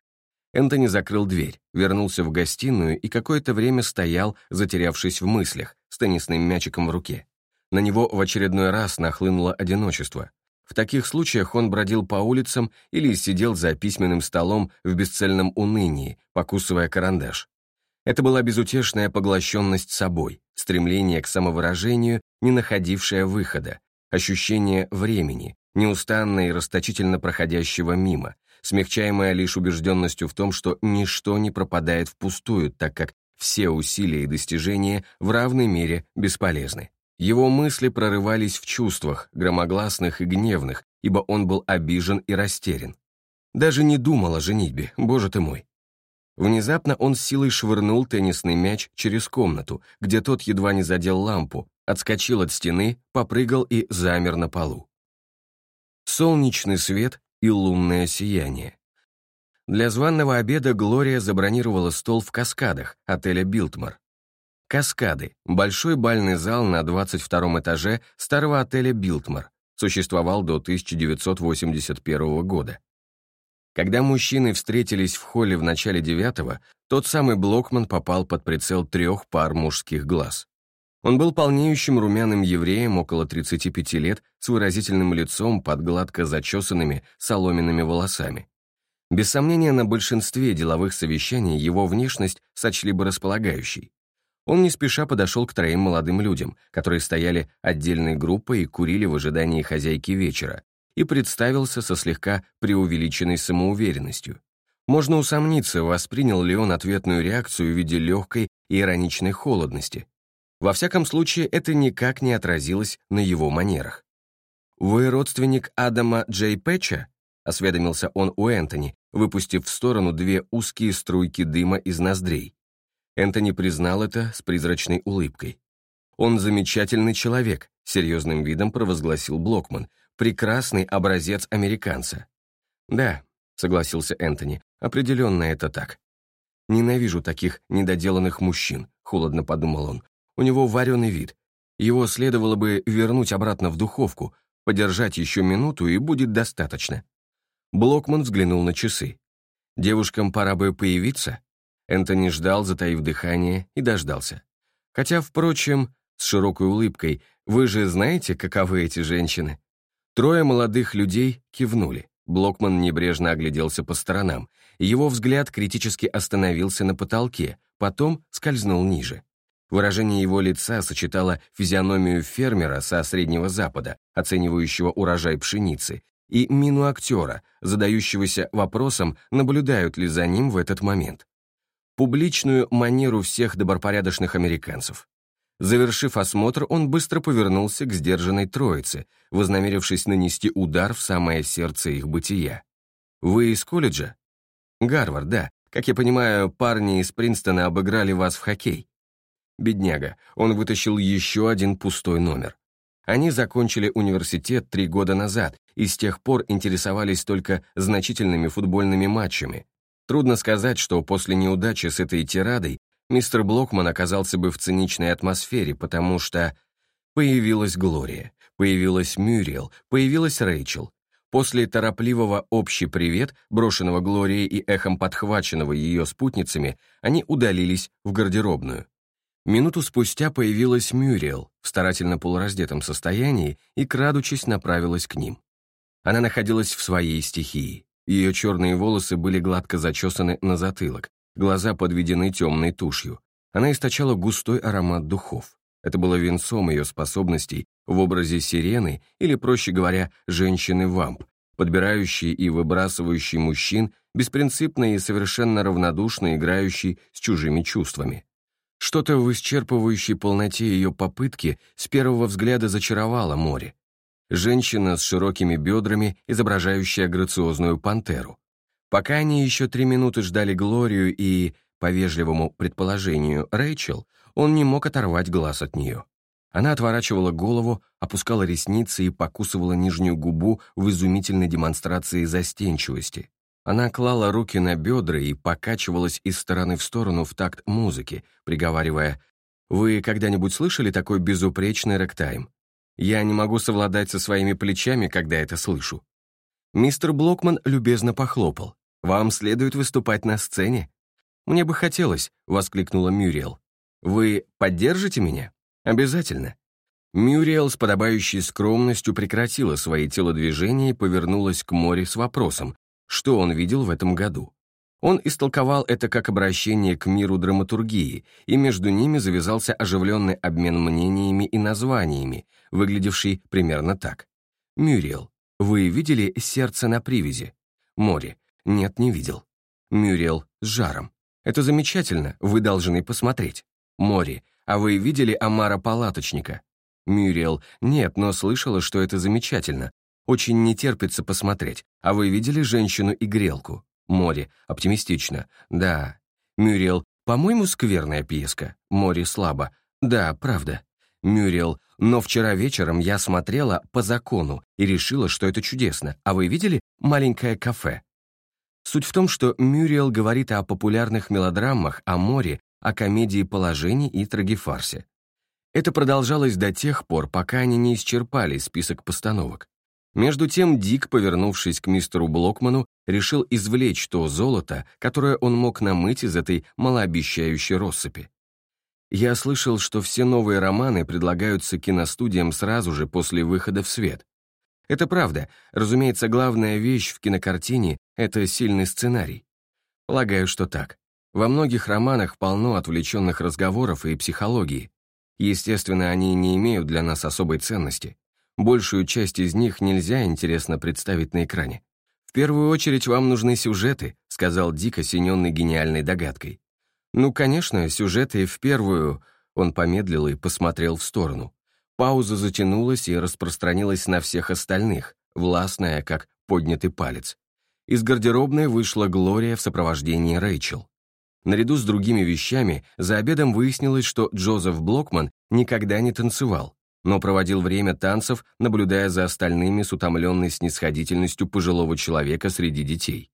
Энтони закрыл дверь, вернулся в гостиную и какое-то время стоял, затерявшись в мыслях, с теннисным мячиком в руке. На него в очередной раз нахлынуло одиночество. В таких случаях он бродил по улицам или сидел за письменным столом в бесцельном унынии, покусывая карандаш. Это была безутешная поглощенность собой, стремление к самовыражению, не находившее выхода, ощущение времени, неустанно и расточительно проходящего мимо, смягчаемая лишь убежденностью в том, что ничто не пропадает впустую, так как все усилия и достижения в равной мере бесполезны. Его мысли прорывались в чувствах, громогласных и гневных, ибо он был обижен и растерян. Даже не думал о женитьбе, боже ты мой. Внезапно он с силой швырнул теннисный мяч через комнату, где тот едва не задел лампу, отскочил от стены, попрыгал и замер на полу солнечный свет и лунное сияние. Для званного обеда Глория забронировала стол в «Каскадах» отеля «Билтмар». «Каскады» — большой бальный зал на 22 этаже старого отеля «Билтмар», существовал до 1981 года. Когда мужчины встретились в холле в начале девятого, тот самый Блокман попал под прицел трех пар мужских глаз. Он был полнеющим румяным евреем около 35 лет с выразительным лицом под гладко зачесанными соломенными волосами. Без сомнения, на большинстве деловых совещаний его внешность сочли бы располагающей. Он не спеша подошел к троим молодым людям, которые стояли отдельной группой и курили в ожидании хозяйки вечера, и представился со слегка преувеличенной самоуверенностью. Можно усомниться, воспринял ли он ответную реакцию в виде легкой и ироничной холодности, во всяком случае, это никак не отразилось на его манерах. «Вы родственник Адама Джей Пэтча?» — осведомился он у Энтони, выпустив в сторону две узкие струйки дыма из ноздрей. Энтони признал это с призрачной улыбкой. «Он замечательный человек», — серьезным видом провозгласил Блокман, «прекрасный образец американца». «Да», — согласился Энтони, — «определенно это так». «Ненавижу таких недоделанных мужчин», — холодно подумал он. «У него вареный вид. Его следовало бы вернуть обратно в духовку, подержать еще минуту, и будет достаточно». Блокман взглянул на часы. «Девушкам пора бы появиться?» Энтони ждал, затаив дыхание, и дождался. Хотя, впрочем, с широкой улыбкой, «Вы же знаете, каковы эти женщины?» Трое молодых людей кивнули. Блокман небрежно огляделся по сторонам. Его взгляд критически остановился на потолке, потом скользнул ниже. Выражение его лица сочетало физиономию фермера со Среднего Запада, оценивающего урожай пшеницы, и мину актера, задающегося вопросом, наблюдают ли за ним в этот момент. Публичную манеру всех добропорядочных американцев. Завершив осмотр, он быстро повернулся к сдержанной троице, вознамерившись нанести удар в самое сердце их бытия. «Вы из колледжа?» «Гарвард, да. Как я понимаю, парни из Принстона обыграли вас в хоккей». Бедняга, он вытащил еще один пустой номер. Они закончили университет три года назад и с тех пор интересовались только значительными футбольными матчами. Трудно сказать, что после неудачи с этой тирадой мистер Блокман оказался бы в циничной атмосфере, потому что появилась Глория, появилась Мюриел, появилась Рэйчел. После торопливого «общий привет», брошенного Глорией и эхом подхваченного ее спутницами, они удалились в гардеробную. Минуту спустя появилась Мюриел в старательно полураздетом состоянии и, крадучись, направилась к ним. Она находилась в своей стихии. Ее черные волосы были гладко зачесаны на затылок, глаза подведены темной тушью. Она источала густой аромат духов. Это было венцом ее способностей в образе сирены или, проще говоря, женщины-вамп, подбирающей и выбрасывающей мужчин, беспринципно и совершенно равнодушно играющей с чужими чувствами. Что-то в исчерпывающей полноте ее попытки с первого взгляда зачаровало море. Женщина с широкими бедрами, изображающая грациозную пантеру. Пока они еще три минуты ждали Глорию и, по вежливому предположению, Рэйчел, он не мог оторвать глаз от нее. Она отворачивала голову, опускала ресницы и покусывала нижнюю губу в изумительной демонстрации застенчивости. Она клала руки на бедра и покачивалась из стороны в сторону в такт музыки, приговаривая «Вы когда-нибудь слышали такой безупречный рэктайм? Я не могу совладать со своими плечами, когда это слышу». Мистер Блокман любезно похлопал. «Вам следует выступать на сцене». «Мне бы хотелось», — воскликнула Мюриел. «Вы поддержите меня?» «Обязательно». Мюриел с подобающей скромностью прекратила свои телодвижения и повернулась к море с вопросом, что он видел в этом году. Он истолковал это как обращение к миру драматургии, и между ними завязался оживленный обмен мнениями и названиями, выглядевший примерно так. «Мюриел, вы видели «Сердце на привязи»?» «Море, нет, не видел». «Мюриел, с жаром. Это замечательно, вы должны посмотреть». «Море, а вы видели Амара Палаточника?» «Мюриел, нет, но слышала, что это замечательно. Очень не терпится посмотреть. А вы видели женщину и грелку?» «Море, оптимистично. Да». «Мюриел, по-моему, скверная пьеска. Море слабо. Да, правда». «Мюриел, но вчера вечером я смотрела по закону и решила, что это чудесно. А вы видели маленькое кафе?» Суть в том, что Мюриел говорит о популярных мелодрамах, о море, о комедии положений и трагефарсе. Это продолжалось до тех пор, пока они не исчерпали список постановок. Между тем Дик, повернувшись к мистеру Блокману, решил извлечь то золото, которое он мог намыть из этой малообещающей россыпи. Я слышал, что все новые романы предлагаются киностудиям сразу же после выхода в свет. Это правда. Разумеется, главная вещь в кинокартине — это сильный сценарий. Полагаю, что так. Во многих романах полно отвлеченных разговоров и психологии. Естественно, они не имеют для нас особой ценности. Большую часть из них нельзя интересно представить на экране. «В первую очередь вам нужны сюжеты», — сказал Дик, осененный гениальной догадкой. «Ну, конечно, сюжеты в первую...» Он помедлил и посмотрел в сторону. Пауза затянулась и распространилась на всех остальных, властная, как поднятый палец. Из гардеробной вышла Глория в сопровождении Рэйчел. Наряду с другими вещами, за обедом выяснилось, что Джозеф Блокман никогда не танцевал, но проводил время танцев, наблюдая за остальными с утомленной снисходительностью пожилого человека среди детей.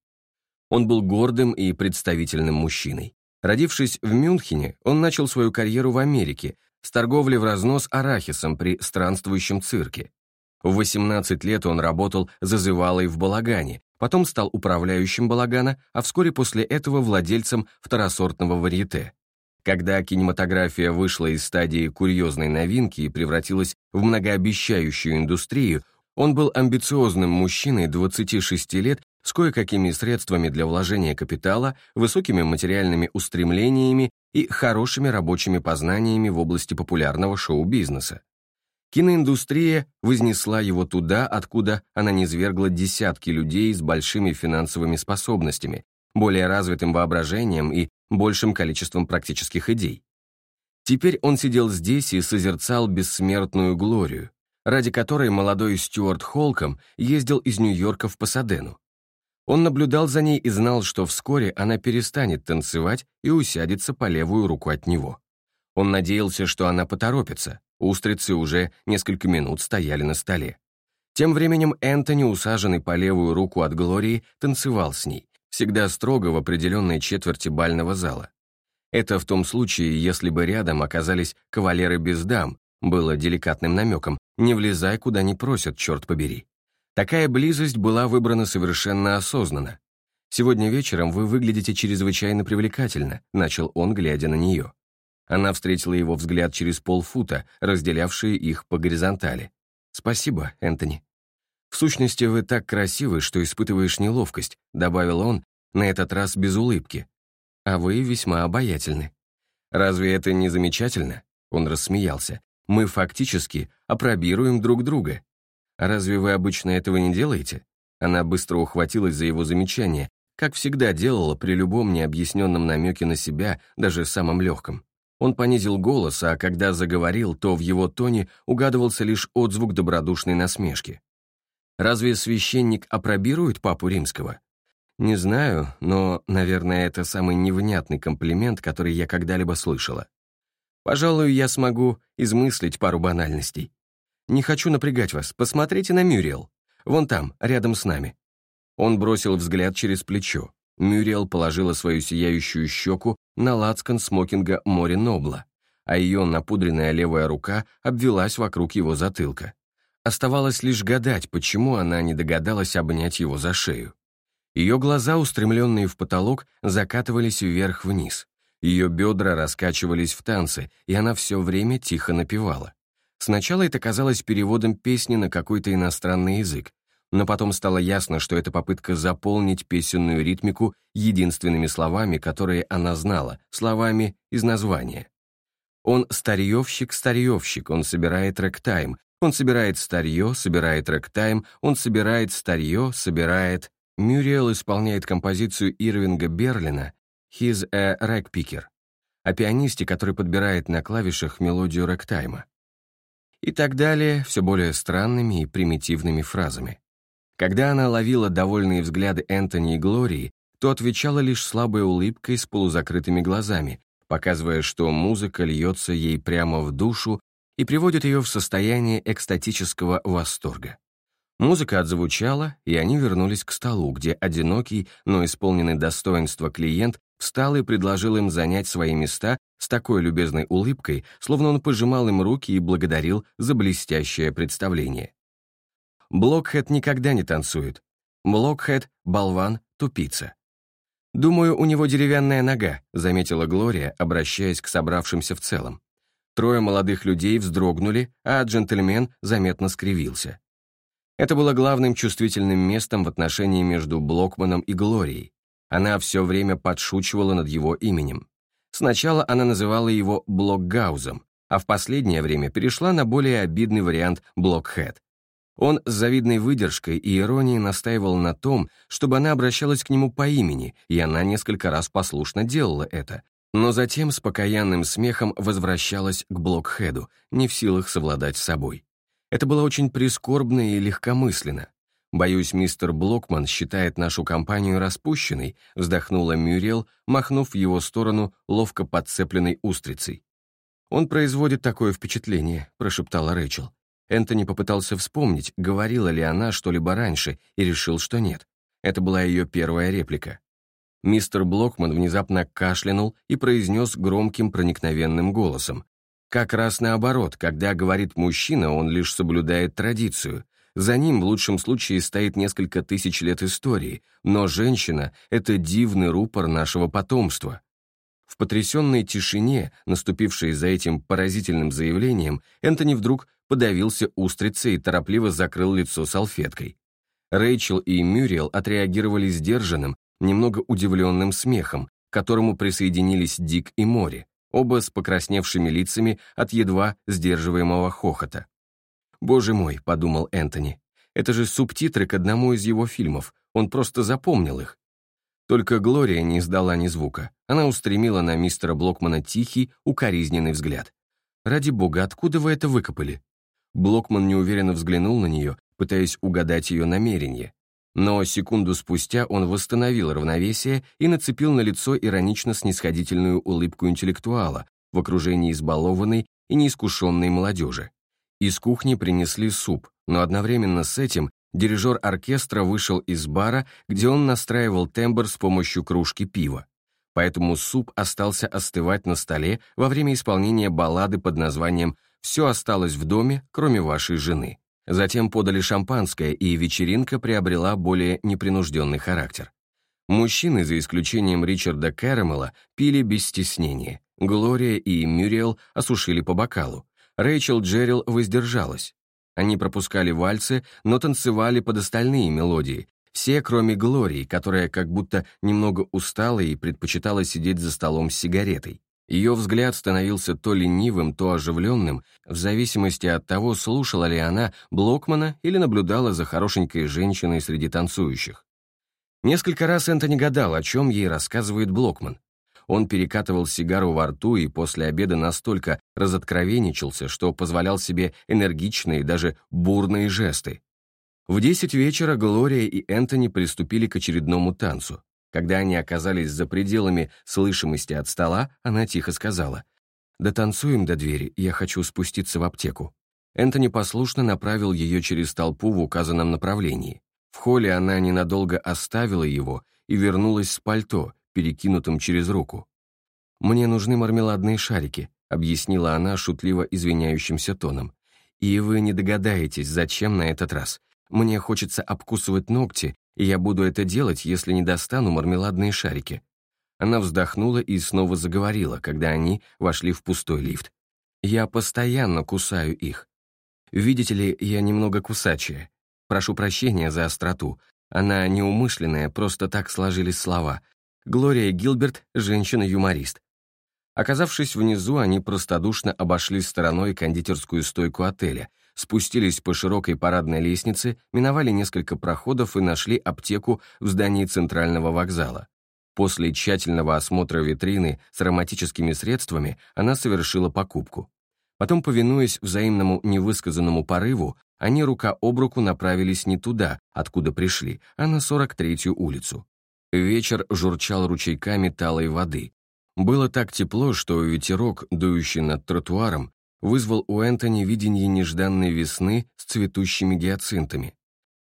Он был гордым и представительным мужчиной. Родившись в Мюнхене, он начал свою карьеру в Америке с торговли в разнос арахисом при странствующем цирке. В 18 лет он работал зазывалой в балагане, потом стал управляющим балагана, а вскоре после этого владельцем второсортного варьете. Когда кинематография вышла из стадии курьезной новинки и превратилась в многообещающую индустрию, он был амбициозным мужчиной 26 лет с кое-какими средствами для вложения капитала, высокими материальными устремлениями и хорошими рабочими познаниями в области популярного шоу-бизнеса. Киноиндустрия вознесла его туда, откуда она низвергла десятки людей с большими финансовыми способностями, более развитым воображением и большим количеством практических идей. Теперь он сидел здесь и созерцал бессмертную Глорию, ради которой молодой Стюарт Холком ездил из Нью-Йорка в Пасадену. Он наблюдал за ней и знал, что вскоре она перестанет танцевать и усядется по левую руку от него. Он надеялся, что она поторопится, устрицы уже несколько минут стояли на столе. Тем временем Энтони, усаженный по левую руку от Глории, танцевал с ней, всегда строго в определенной четверти бального зала. Это в том случае, если бы рядом оказались кавалеры без дам, было деликатным намеком, не влезай, куда не просят, черт побери. Такая близость была выбрана совершенно осознанно. «Сегодня вечером вы выглядите чрезвычайно привлекательно», начал он, глядя на нее. Она встретила его взгляд через полфута, разделявшие их по горизонтали. «Спасибо, Энтони». «В сущности, вы так красивы, что испытываешь неловкость», добавил он, на этот раз без улыбки. «А вы весьма обаятельны». «Разве это не замечательно?» Он рассмеялся. «Мы фактически опробируем друг друга». «Разве вы обычно этого не делаете?» Она быстро ухватилась за его замечание, как всегда делала при любом необъясненном намеке на себя, даже самом легком. Он понизил голос, а когда заговорил, то в его тоне угадывался лишь отзвук добродушной насмешки. «Разве священник опробирует папу римского?» «Не знаю, но, наверное, это самый невнятный комплимент, который я когда-либо слышала. Пожалуй, я смогу измыслить пару банальностей. Не хочу напрягать вас, посмотрите на Мюриел. Вон там, рядом с нами». Он бросил взгляд через плечо. Мюриел положила свою сияющую щеку на лацкан смокинга Мори Нобла, а ее напудренная левая рука обвелась вокруг его затылка. Оставалось лишь гадать, почему она не догадалась обнять его за шею. Ее глаза, устремленные в потолок, закатывались вверх-вниз. Ее бедра раскачивались в танце, и она все время тихо напевала. Сначала это казалось переводом песни на какой-то иностранный язык, но потом стало ясно, что это попытка заполнить песенную ритмику единственными словами, которые она знала, словами из названия. Он старьевщик-старьевщик, он собирает рэктайм, он собирает старье, собирает рэктайм, он собирает старье, собирает... Мюриэл исполняет композицию Ирвинга Берлина «He's a Ragpicker», о пианисте, который подбирает на клавишах мелодию рэктайма. И так далее, все более странными и примитивными фразами. Когда она ловила довольные взгляды Энтони и Глории, то отвечала лишь слабой улыбкой с полузакрытыми глазами, показывая, что музыка льется ей прямо в душу и приводит ее в состояние экстатического восторга. Музыка отзвучала, и они вернулись к столу, где одинокий, но исполненный достоинства клиент встал и предложил им занять свои места с такой любезной улыбкой, словно он пожимал им руки и благодарил за блестящее представление. Блокхед никогда не танцует. Блокхед — болван, тупица. «Думаю, у него деревянная нога», — заметила Глория, обращаясь к собравшимся в целом. Трое молодых людей вздрогнули, а джентльмен заметно скривился. Это было главным чувствительным местом в отношении между Блокманом и Глорией. Она все время подшучивала над его именем. Сначала она называла его Блокгаузом, а в последнее время перешла на более обидный вариант Блокхед. Он с завидной выдержкой и иронией настаивал на том, чтобы она обращалась к нему по имени, и она несколько раз послушно делала это, Но затем с покаянным смехом возвращалась к Блокхеду, не в силах совладать с собой. Это было очень прискорбно и легкомысленно. «Боюсь, мистер Блокман считает нашу компанию распущенной», вздохнула Мюрриел, махнув в его сторону ловко подцепленной устрицей. «Он производит такое впечатление», — прошептала Рэйчел. Энтони попытался вспомнить, говорила ли она что-либо раньше, и решил, что нет. Это была ее первая реплика. Мистер Блокман внезапно кашлянул и произнес громким проникновенным голосом. Как раз наоборот, когда говорит мужчина, он лишь соблюдает традицию. За ним в лучшем случае стоит несколько тысяч лет истории, но женщина — это дивный рупор нашего потомства. В потрясенной тишине, наступившей за этим поразительным заявлением, Энтони вдруг подавился устрицей и торопливо закрыл лицо салфеткой. Рэйчел и Мюриел отреагировали сдержанным, немного удивленным смехом, к которому присоединились Дик и Мори, оба с покрасневшими лицами от едва сдерживаемого хохота. «Боже мой», — подумал Энтони, — «это же субтитры к одному из его фильмов, он просто запомнил их». Только Глория не издала ни звука. Она устремила на мистера Блокмана тихий, укоризненный взгляд. «Ради бога, откуда вы это выкопали?» Блокман неуверенно взглянул на нее, пытаясь угадать ее намерение. Но секунду спустя он восстановил равновесие и нацепил на лицо иронично-снисходительную улыбку интеллектуала в окружении избалованной и неискушенной молодежи. Из кухни принесли суп, но одновременно с этим дирижер оркестра вышел из бара, где он настраивал тембр с помощью кружки пива. Поэтому суп остался остывать на столе во время исполнения баллады под названием «Все осталось в доме, кроме вашей жены». Затем подали шампанское, и вечеринка приобрела более непринужденный характер. Мужчины, за исключением Ричарда Кэрэмела, пили без стеснения. Глория и Мюриел осушили по бокалу. Рэйчел Джеррил воздержалась. Они пропускали вальсы, но танцевали под остальные мелодии, все, кроме Глории, которая как будто немного устала и предпочитала сидеть за столом с сигаретой. Ее взгляд становился то ленивым, то оживленным, в зависимости от того, слушала ли она Блокмана или наблюдала за хорошенькой женщиной среди танцующих. Несколько раз Энтони гадал, о чем ей рассказывает Блокман. Он перекатывал сигару во рту и после обеда настолько разоткровенничался, что позволял себе энергичные, даже бурные жесты. В десять вечера Глория и Энтони приступили к очередному танцу. Когда они оказались за пределами слышимости от стола, она тихо сказала, «Дотанцуем до двери, я хочу спуститься в аптеку». Энтони послушно направил ее через толпу в указанном направлении. В холле она ненадолго оставила его и вернулась с пальто, перекинутым через руку. «Мне нужны мармеладные шарики», — объяснила она шутливо извиняющимся тоном. «И вы не догадаетесь, зачем на этот раз. Мне хочется обкусывать ногти и я буду это делать, если не достану мармеладные шарики». Она вздохнула и снова заговорила, когда они вошли в пустой лифт. «Я постоянно кусаю их. Видите ли, я немного кусачая. Прошу прощения за остроту. Она неумышленная, просто так сложились слова. Глория Гилберт — женщина-юморист. Оказавшись внизу, они простодушно обошли стороной кондитерскую стойку отеля, спустились по широкой парадной лестнице, миновали несколько проходов и нашли аптеку в здании центрального вокзала. После тщательного осмотра витрины с ароматическими средствами она совершила покупку. Потом, повинуясь взаимному невысказанному порыву, они рука об руку направились не туда, откуда пришли, а на 43-ю улицу. Вечер журчал ручейками талой воды. Было так тепло, что ветерок, дующий над тротуаром, вызвал у Энтони видение нежданной весны с цветущими гиацинтами.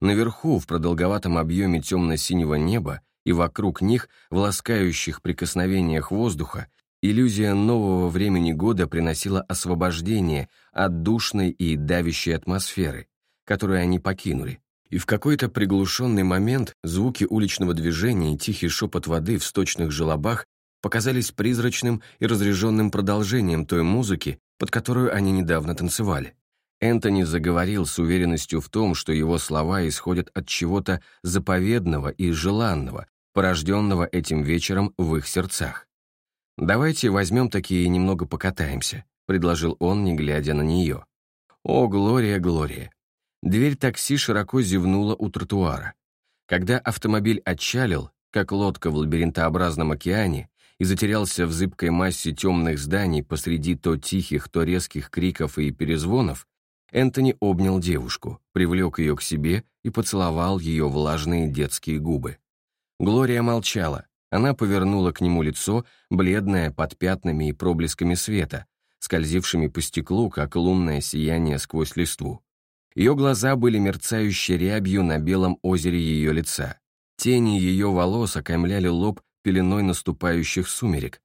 Наверху, в продолговатом объеме темно-синего неба и вокруг них, в ласкающих прикосновениях воздуха, иллюзия нового времени года приносила освобождение от душной и давящей атмосферы, которую они покинули. И в какой-то приглушенный момент звуки уличного движения и тихий шепот воды в сточных желобах показались призрачным и разряженным продолжением той музыки, под которую они недавно танцевали. Энтони заговорил с уверенностью в том, что его слова исходят от чего-то заповедного и желанного, порожденного этим вечером в их сердцах. «Давайте возьмем такие и немного покатаемся», — предложил он, не глядя на нее. «О, Глория, Глория!» Дверь такси широко зевнула у тротуара. Когда автомобиль отчалил, как лодка в лабиринтообразном океане, и затерялся в зыбкой массе темных зданий посреди то тихих, то резких криков и перезвонов, Энтони обнял девушку, привлек ее к себе и поцеловал ее влажные детские губы. Глория молчала. Она повернула к нему лицо, бледное под пятнами и проблесками света, скользившими по стеклу, как лунное сияние сквозь листву. Ее глаза были мерцающей рябью на белом озере ее лица. Тени ее волос окаймляли лоб пеленой наступающих сумерек.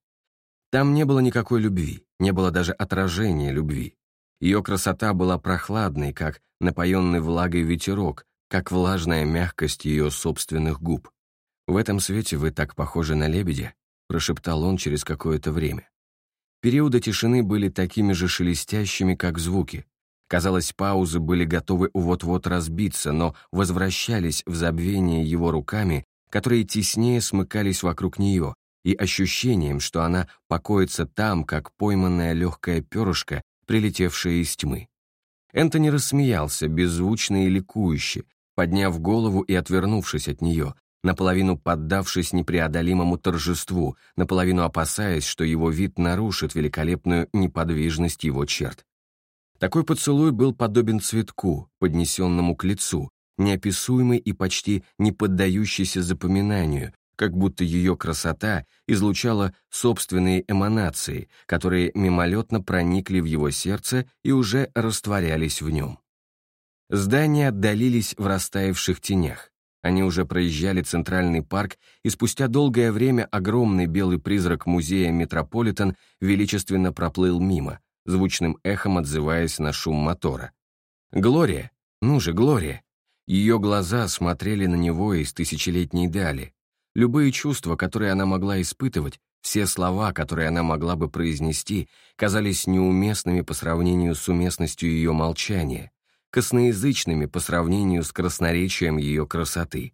Там не было никакой любви, не было даже отражения любви. Ее красота была прохладной, как напоенный влагой ветерок, как влажная мягкость ее собственных губ. «В этом свете вы так похожи на лебедя», — прошептал он через какое-то время. Периоды тишины были такими же шелестящими, как звуки. Казалось, паузы были готовы вот-вот разбиться, но возвращались в забвение его руками, которые теснее смыкались вокруг нее, и ощущением, что она покоится там, как пойманная легкая перышко прилетевшая из тьмы. Энтони рассмеялся, беззвучно и ликующе, подняв голову и отвернувшись от нее, наполовину поддавшись непреодолимому торжеству, наполовину опасаясь, что его вид нарушит великолепную неподвижность его черт. Такой поцелуй был подобен цветку, поднесенному к лицу, неописуемый и почти не поддающийся запоминанию, как будто ее красота излучала собственные эманации, которые мимолетно проникли в его сердце и уже растворялись в нем. Здания отдалились в растаявших тенях. Они уже проезжали Центральный парк, и спустя долгое время огромный белый призрак музея «Метрополитен» величественно проплыл мимо, звучным эхом отзываясь на шум мотора. «Глория! Ну же, Глория!» Ее глаза смотрели на него из тысячелетней дали, Любые чувства, которые она могла испытывать, все слова, которые она могла бы произнести, казались неуместными по сравнению с уместностью ее молчания, косноязычными по сравнению с красноречием ее красоты,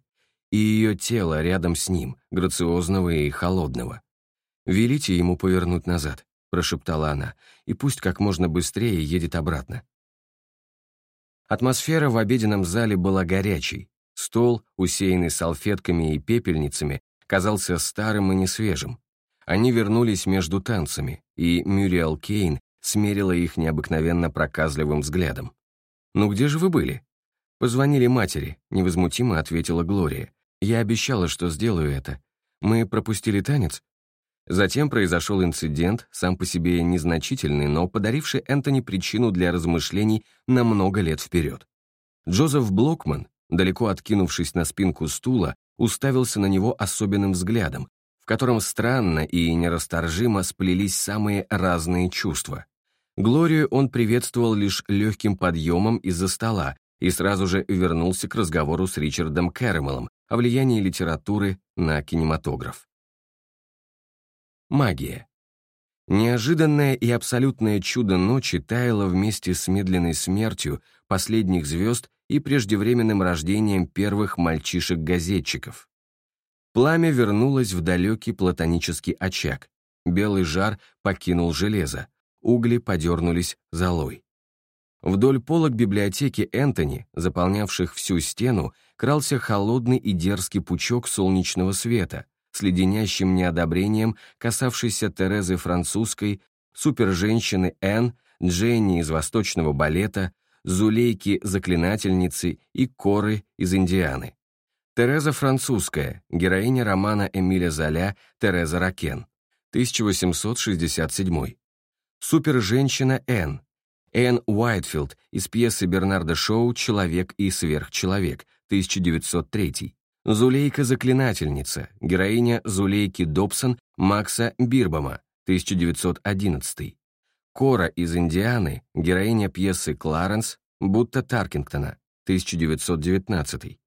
и ее тело рядом с ним, грациозного и холодного. «Велите ему повернуть назад», — прошептала она, «и пусть как можно быстрее едет обратно». Атмосфера в обеденном зале была горячей, Стол, усеянный салфетками и пепельницами, казался старым и несвежим. Они вернулись между танцами, и Мюриал Кейн смерила их необыкновенно проказливым взглядом. «Ну где же вы были?» «Позвонили матери», — невозмутимо ответила Глория. «Я обещала, что сделаю это. Мы пропустили танец?» Затем произошел инцидент, сам по себе незначительный, но подаривший Энтони причину для размышлений на много лет вперед. Джозеф Блокман, далеко откинувшись на спинку стула, уставился на него особенным взглядом, в котором странно и нерасторжимо сплелись самые разные чувства. Глорию он приветствовал лишь легким подъемом из-за стола и сразу же вернулся к разговору с Ричардом Кэрэмелом о влиянии литературы на кинематограф. Магия. Неожиданное и абсолютное чудо ночи таяло вместе с медленной смертью последних звезд и преждевременным рождением первых мальчишек-газетчиков. Пламя вернулось в далекий платонический очаг. Белый жар покинул железо. Угли подернулись золой. Вдоль полок библиотеки Энтони, заполнявших всю стену, крался холодный и дерзкий пучок солнечного света, с леденящим неодобрением, касавшийся Терезы Французской, суперженщины Энн, Дженни из восточного балета, Зулейки-заклинательницы и Коры из Индианы. Тереза Французская, героиня романа Эмиля Золя «Тереза Ракен», 1867. Супер-женщина Энн, Энн Уайтфилд из пьесы Бернарда Шоу «Человек и сверхчеловек», 1903. Зулейка-заклинательница, героиня Зулейки Добсон Макса Бирбома, 1911. Кора из Индианы, героиня пьесы «Кларенс», будто Таркингтона, 1919.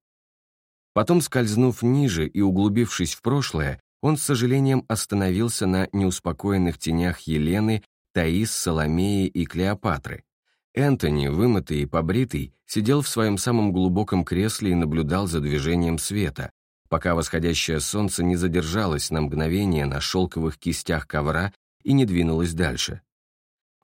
Потом, скользнув ниже и углубившись в прошлое, он с сожалением остановился на неуспокоенных тенях Елены, Таис, Соломеи и Клеопатры. Энтони, вымытый и побритый, сидел в своем самом глубоком кресле и наблюдал за движением света, пока восходящее солнце не задержалось на мгновение на шелковых кистях ковра и не двинулось дальше.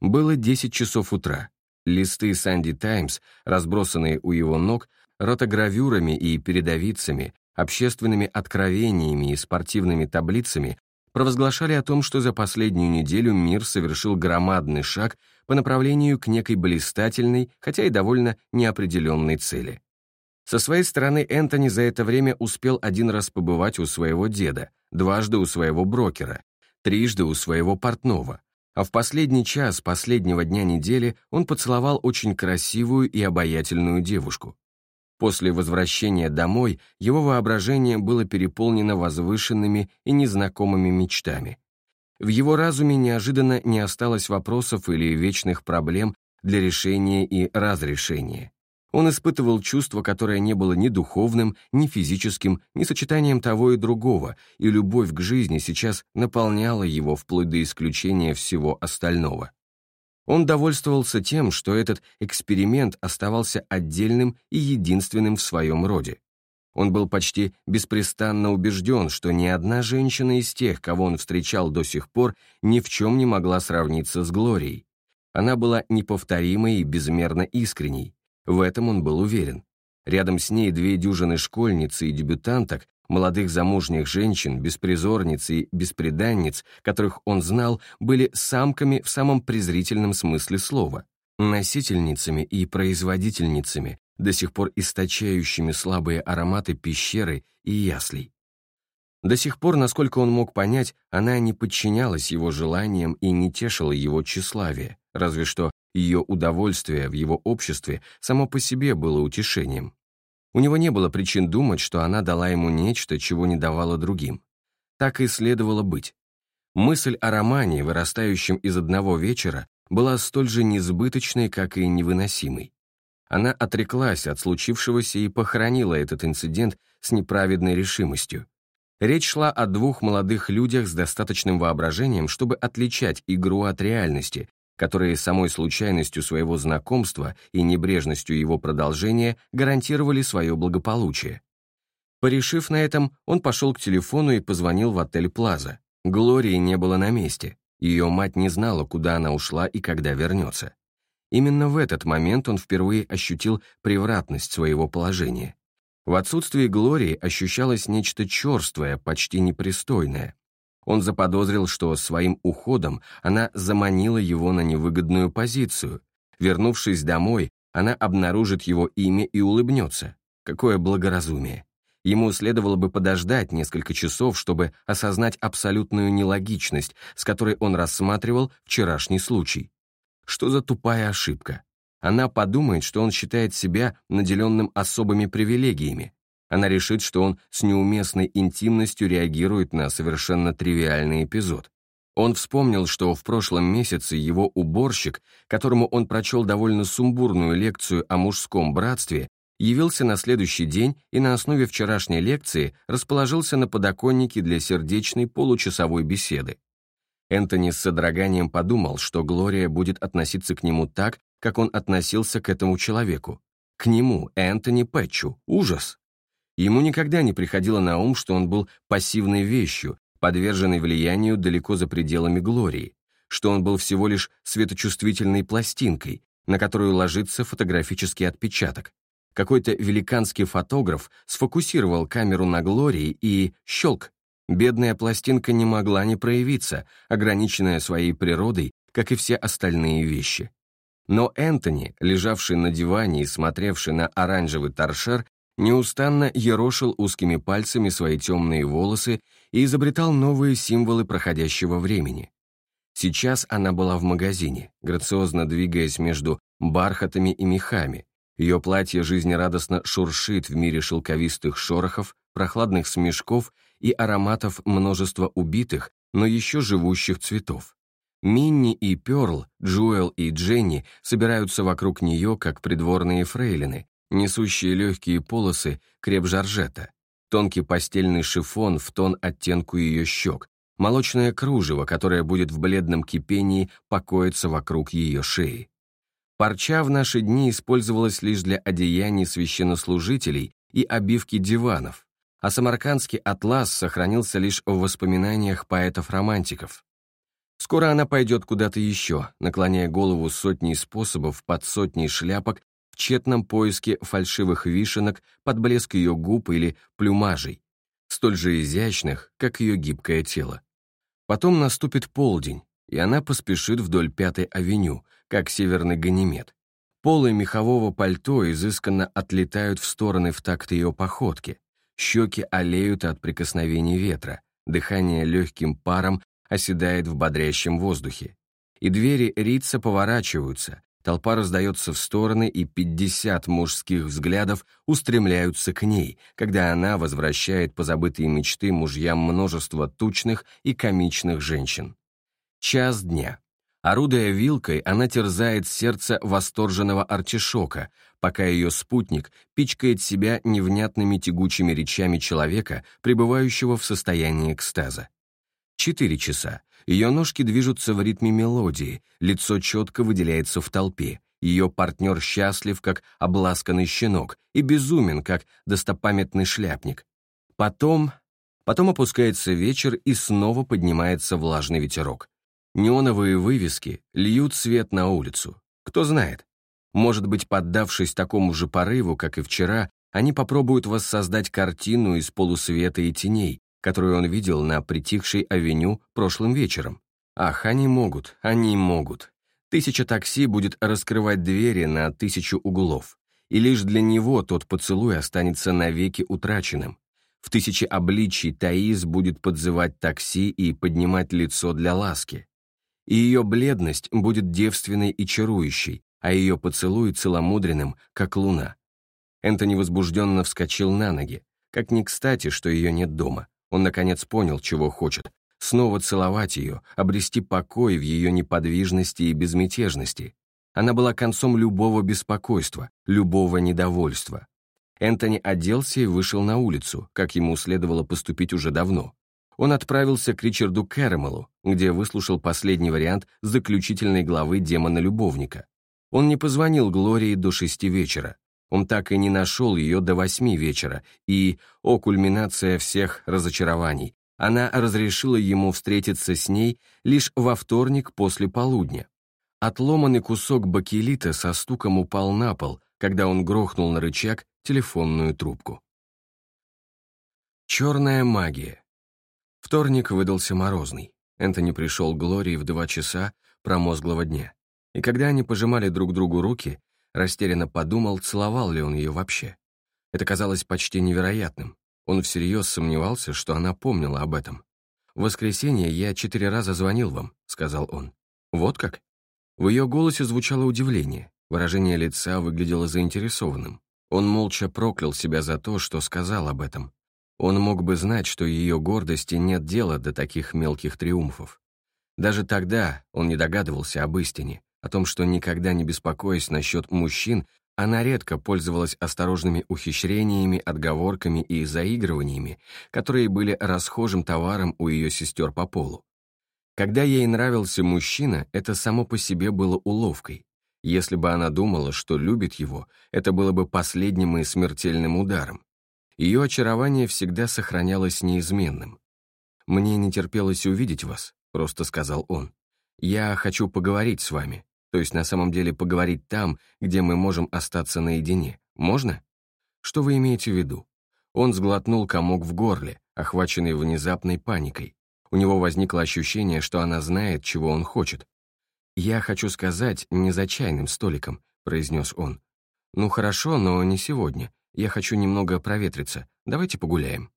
Было 10 часов утра. Листы «Санди Таймс», разбросанные у его ног, ротогравюрами и передовицами, общественными откровениями и спортивными таблицами, провозглашали о том, что за последнюю неделю мир совершил громадный шаг по направлению к некой блистательной, хотя и довольно неопределенной цели. Со своей стороны Энтони за это время успел один раз побывать у своего деда, дважды у своего брокера, трижды у своего портного, а в последний час последнего дня недели он поцеловал очень красивую и обаятельную девушку. После возвращения домой его воображение было переполнено возвышенными и незнакомыми мечтами. В его разуме неожиданно не осталось вопросов или вечных проблем для решения и разрешения. Он испытывал чувство, которое не было ни духовным, ни физическим, ни сочетанием того и другого, и любовь к жизни сейчас наполняла его вплоть до исключения всего остального. Он довольствовался тем, что этот эксперимент оставался отдельным и единственным в своем роде. Он был почти беспрестанно убежден, что ни одна женщина из тех, кого он встречал до сих пор, ни в чем не могла сравниться с Глорией. Она была неповторимой и безмерно искренней, в этом он был уверен. Рядом с ней две дюжины школьницы и дебютанток, молодых замужних женщин, беспризорниц и беспреданниц, которых он знал, были самками в самом презрительном смысле слова, носительницами и производительницами, до сих пор источающими слабые ароматы пещеры и яслей. До сих пор, насколько он мог понять, она не подчинялась его желаниям и не тешила его тщеславие, разве что ее удовольствие в его обществе само по себе было утешением. У него не было причин думать, что она дала ему нечто, чего не давала другим. Так и следовало быть. Мысль о романе, вырастающем из одного вечера, была столь же несбыточной, как и невыносимой. Она отреклась от случившегося и похоронила этот инцидент с неправедной решимостью. Речь шла о двух молодых людях с достаточным воображением, чтобы отличать игру от реальности, которые самой случайностью своего знакомства и небрежностью его продолжения гарантировали свое благополучие. Порешив на этом, он пошел к телефону и позвонил в отель «Плаза». Глории не было на месте. Ее мать не знала, куда она ушла и когда вернется. Именно в этот момент он впервые ощутил превратность своего положения. В отсутствии Глории ощущалось нечто черствое, почти непристойное. Он заподозрил, что своим уходом она заманила его на невыгодную позицию. Вернувшись домой, она обнаружит его имя и улыбнется. Какое благоразумие. Ему следовало бы подождать несколько часов, чтобы осознать абсолютную нелогичность, с которой он рассматривал вчерашний случай. Что за тупая ошибка? Она подумает, что он считает себя наделенным особыми привилегиями, она решит, что он с неуместной интимностью реагирует на совершенно тривиальный эпизод. Он вспомнил, что в прошлом месяце его уборщик, которому он прочел довольно сумбурную лекцию о мужском братстве, явился на следующий день и на основе вчерашней лекции расположился на подоконнике для сердечной получасовой беседы. Энтони с содроганием подумал, что Глория будет относиться к нему так, как он относился к этому человеку. К нему, Энтони Пэтчу. Ужас! Ему никогда не приходило на ум, что он был пассивной вещью, подверженной влиянию далеко за пределами Глории, что он был всего лишь светочувствительной пластинкой, на которую ложится фотографический отпечаток. Какой-то великанский фотограф сфокусировал камеру на Глории и щелк. Бедная пластинка не могла не проявиться, ограниченная своей природой, как и все остальные вещи. Но Энтони, лежавший на диване и смотревший на оранжевый торшер, неустанно ерошил узкими пальцами свои темные волосы и изобретал новые символы проходящего времени. Сейчас она была в магазине, грациозно двигаясь между бархатами и мехами. Ее платье жизнерадостно шуршит в мире шелковистых шорохов, прохладных смешков и ароматов множества убитых, но еще живущих цветов. Минни и Перл, Джуэл и Дженни собираются вокруг нее, как придворные фрейлины, несущие легкие полосы креп-жаржета, тонкий постельный шифон в тон оттенку ее щек, молочное кружево, которое будет в бледном кипении покоиться вокруг ее шеи. Парча в наши дни использовалась лишь для одеяний священнослужителей и обивки диванов, а самаркандский атлас сохранился лишь в воспоминаниях поэтов-романтиков. Скоро она пойдет куда-то еще, наклоняя голову сотней способов под сотней шляпок в тщетном поиске фальшивых вишенок под блеск ее губ или плюмажей, столь же изящных, как ее гибкое тело. Потом наступит полдень, и она поспешит вдоль Пятой авеню, как северный ганимед. Полы мехового пальто изысканно отлетают в стороны в такт ее походки, щеки олеют от прикосновений ветра, дыхание легким паром оседает в бодрящем воздухе. И двери Рица поворачиваются, толпа раздается в стороны, и пятьдесят мужских взглядов устремляются к ней, когда она возвращает позабытые мечты мужьям множество тучных и комичных женщин. Час дня. Орудуя вилкой, она терзает сердце восторженного артишока, пока ее спутник пичкает себя невнятными тягучими речами человека, пребывающего в состоянии экстаза. Четыре часа. Ее ножки движутся в ритме мелодии, лицо четко выделяется в толпе, ее партнер счастлив, как обласканный щенок, и безумен, как достопамятный шляпник. Потом... Потом опускается вечер, и снова поднимается влажный ветерок. Неоновые вывески льют свет на улицу. Кто знает, может быть, поддавшись такому же порыву, как и вчера, они попробуют воссоздать картину из полусвета и теней, которую он видел на притихшей авеню прошлым вечером. Ах, они могут, они могут. Тысяча такси будет раскрывать двери на тысячу углов, и лишь для него тот поцелуй останется навеки утраченным. В тысячи обличий Таис будет подзывать такси и поднимать лицо для ласки и ее бледность будет девственной и чарующей, а ее поцелуй целомудренным, как луна. Энтони возбужденно вскочил на ноги. Как ни кстати, что ее нет дома. Он, наконец, понял, чего хочет. Снова целовать ее, обрести покой в ее неподвижности и безмятежности. Она была концом любого беспокойства, любого недовольства. Энтони оделся и вышел на улицу, как ему следовало поступить уже давно он отправился к Ричарду Кэрэмелу, где выслушал последний вариант заключительной главы «Демона-любовника». Он не позвонил Глории до шести вечера. Он так и не нашел ее до восьми вечера, и, о кульминация всех разочарований, она разрешила ему встретиться с ней лишь во вторник после полудня. Отломанный кусок бакелита со стуком упал на пол, когда он грохнул на рычаг телефонную трубку. Черная магия. Вторник выдался морозный. Энтони пришел к Глории в два часа промозглого дня. И когда они пожимали друг другу руки, растерянно подумал, целовал ли он ее вообще. Это казалось почти невероятным. Он всерьез сомневался, что она помнила об этом. «В воскресенье я четыре раза звонил вам», — сказал он. «Вот как?» В ее голосе звучало удивление, выражение лица выглядело заинтересованным. Он молча проклял себя за то, что сказал об этом, он мог бы знать, что ее гордости нет дела до таких мелких триумфов. Даже тогда он не догадывался об истине, о том, что никогда не беспокоясь насчет мужчин, она редко пользовалась осторожными ухищрениями, отговорками и заигрываниями, которые были расхожим товаром у ее сестер по полу. Когда ей нравился мужчина, это само по себе было уловкой. Если бы она думала, что любит его, это было бы последним и смертельным ударом. Ее очарование всегда сохранялось неизменным. «Мне не терпелось увидеть вас», — просто сказал он. «Я хочу поговорить с вами, то есть на самом деле поговорить там, где мы можем остаться наедине. Можно?» «Что вы имеете в виду?» Он сглотнул комок в горле, охваченный внезапной паникой. У него возникло ощущение, что она знает, чего он хочет. «Я хочу сказать, не за чайным столиком», — произнес он. «Ну хорошо, но не сегодня. Я хочу немного проветриться. Давайте погуляем».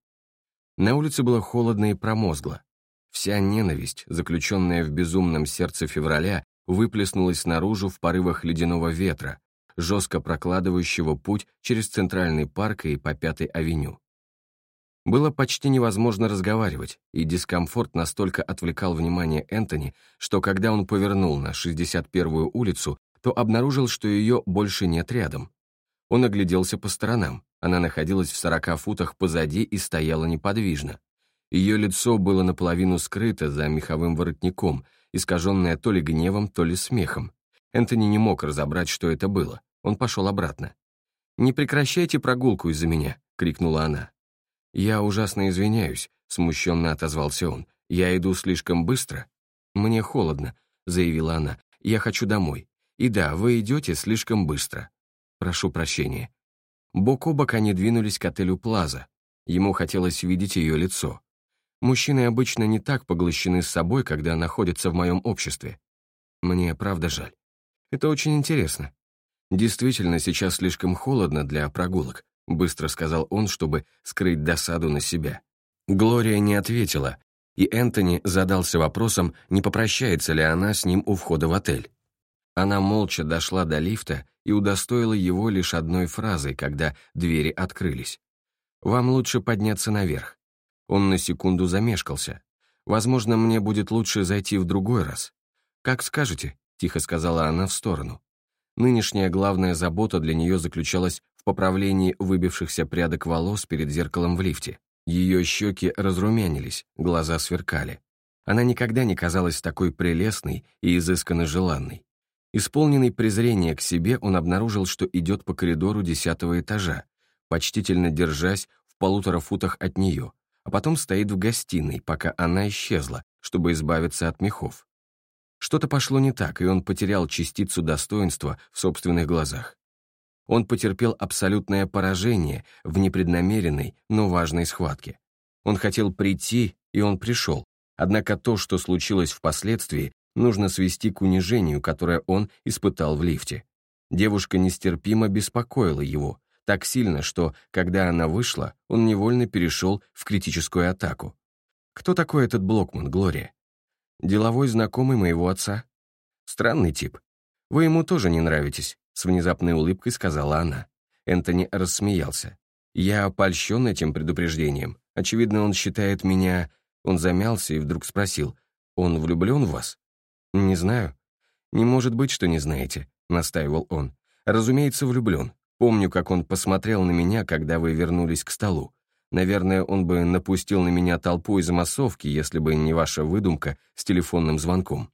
На улице было холодно и промозгло. Вся ненависть, заключенная в безумном сердце февраля, выплеснулась наружу в порывах ледяного ветра, жестко прокладывающего путь через Центральный парк и по Пятой авеню. Было почти невозможно разговаривать, и дискомфорт настолько отвлекал внимание Энтони, что когда он повернул на 61-ю улицу, то обнаружил, что ее больше нет рядом. Он огляделся по сторонам. Она находилась в сорока футах позади и стояла неподвижно. Ее лицо было наполовину скрыто за меховым воротником, искаженное то ли гневом, то ли смехом. Энтони не мог разобрать, что это было. Он пошел обратно. «Не прекращайте прогулку из-за меня!» — крикнула она. «Я ужасно извиняюсь», — смущенно отозвался он. «Я иду слишком быстро?» «Мне холодно», — заявила она. «Я хочу домой. И да, вы идете слишком быстро». Прошу прощения». Бок о бок они двинулись к отелю «Плаза». Ему хотелось видеть ее лицо. Мужчины обычно не так поглощены с собой, когда находятся в моем обществе. Мне правда жаль. Это очень интересно. Действительно, сейчас слишком холодно для прогулок, быстро сказал он, чтобы скрыть досаду на себя. Глория не ответила, и Энтони задался вопросом, не попрощается ли она с ним у входа в отель. Она молча дошла до лифта и удостоила его лишь одной фразой, когда двери открылись. «Вам лучше подняться наверх». Он на секунду замешкался. «Возможно, мне будет лучше зайти в другой раз». «Как скажете», — тихо сказала она в сторону. Нынешняя главная забота для нее заключалась в поправлении выбившихся прядок волос перед зеркалом в лифте. Ее щеки разрумянились, глаза сверкали. Она никогда не казалась такой прелестной и изысканно желанной. Исполненный презрения к себе, он обнаружил, что идет по коридору десятого этажа, почтительно держась в полутора футах от нее, а потом стоит в гостиной, пока она исчезла, чтобы избавиться от мехов. Что-то пошло не так, и он потерял частицу достоинства в собственных глазах. Он потерпел абсолютное поражение в непреднамеренной, но важной схватке. Он хотел прийти, и он пришел, однако то, что случилось впоследствии, нужно свести к унижению, которое он испытал в лифте. Девушка нестерпимо беспокоила его, так сильно, что, когда она вышла, он невольно перешел в критическую атаку. «Кто такой этот Блокман, Глория?» «Деловой знакомый моего отца». «Странный тип. Вы ему тоже не нравитесь», — с внезапной улыбкой сказала она. Энтони рассмеялся. «Я опольщен этим предупреждением. Очевидно, он считает меня...» Он замялся и вдруг спросил, «Он влюблен в вас?» «Не знаю». «Не может быть, что не знаете», — настаивал он. «Разумеется, влюблен. Помню, как он посмотрел на меня, когда вы вернулись к столу. Наверное, он бы напустил на меня толпу из массовки, если бы не ваша выдумка с телефонным звонком».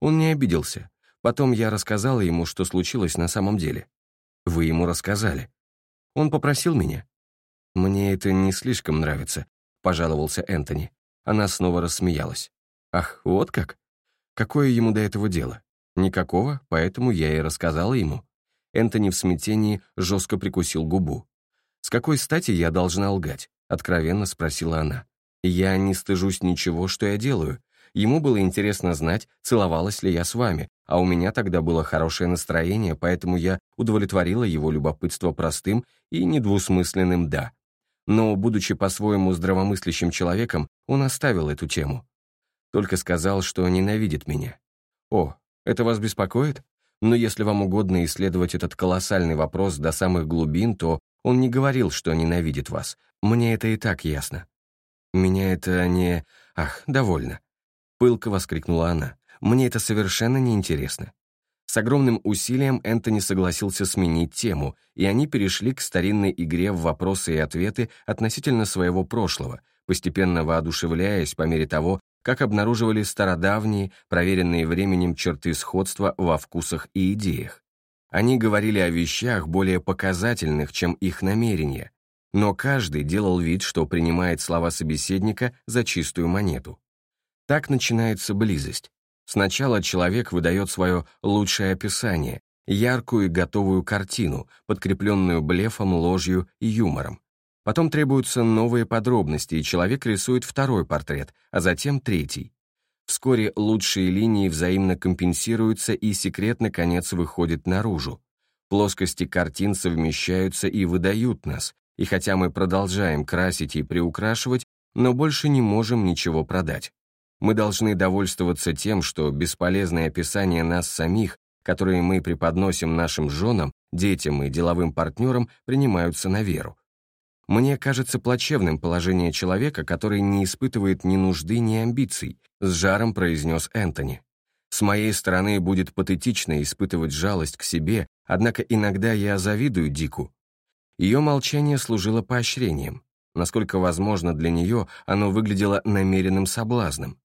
Он не обиделся. Потом я рассказала ему, что случилось на самом деле. Вы ему рассказали. Он попросил меня. «Мне это не слишком нравится», — пожаловался Энтони. Она снова рассмеялась. «Ах, вот как? Какое ему до этого дело? Никакого, поэтому я и рассказала ему. Энтони в смятении жестко прикусил губу. «С какой стати я должна лгать?» — откровенно спросила она. «Я не стыжусь ничего, что я делаю. Ему было интересно знать, целовалась ли я с вами, а у меня тогда было хорошее настроение, поэтому я удовлетворила его любопытство простым и недвусмысленным «да». Но, будучи по-своему здравомыслящим человеком, он оставил эту тему. Только сказал, что ненавидит меня. О, это вас беспокоит? Но если вам угодно исследовать этот колоссальный вопрос до самых глубин, то он не говорил, что ненавидит вас. Мне это и так ясно. Меня это не... Ах, довольно. Пылко воскликнула она. Мне это совершенно неинтересно. С огромным усилием Энтони согласился сменить тему, и они перешли к старинной игре в вопросы и ответы относительно своего прошлого, постепенно воодушевляясь по мере того, как обнаруживали стародавние, проверенные временем черты сходства во вкусах и идеях. Они говорили о вещах более показательных, чем их намерения, но каждый делал вид, что принимает слова собеседника за чистую монету. Так начинается близость. Сначала человек выдает свое лучшее описание, яркую и готовую картину, подкрепленную блефом, ложью и юмором. Потом требуются новые подробности, и человек рисует второй портрет, а затем третий. Вскоре лучшие линии взаимно компенсируются, и секрет, наконец, выходит наружу. Плоскости картин совмещаются и выдают нас, и хотя мы продолжаем красить и приукрашивать, но больше не можем ничего продать. Мы должны довольствоваться тем, что бесполезные описания нас самих, которые мы преподносим нашим женам, детям и деловым партнерам, принимаются на веру. Мне кажется плачевным положение человека, который не испытывает ни нужды, ни амбиций, с жаром произнес Энтони. С моей стороны будет патетично испытывать жалость к себе, однако иногда я завидую Дику. Ее молчание служило поощрением. Насколько возможно для нее, оно выглядело намеренным соблазном.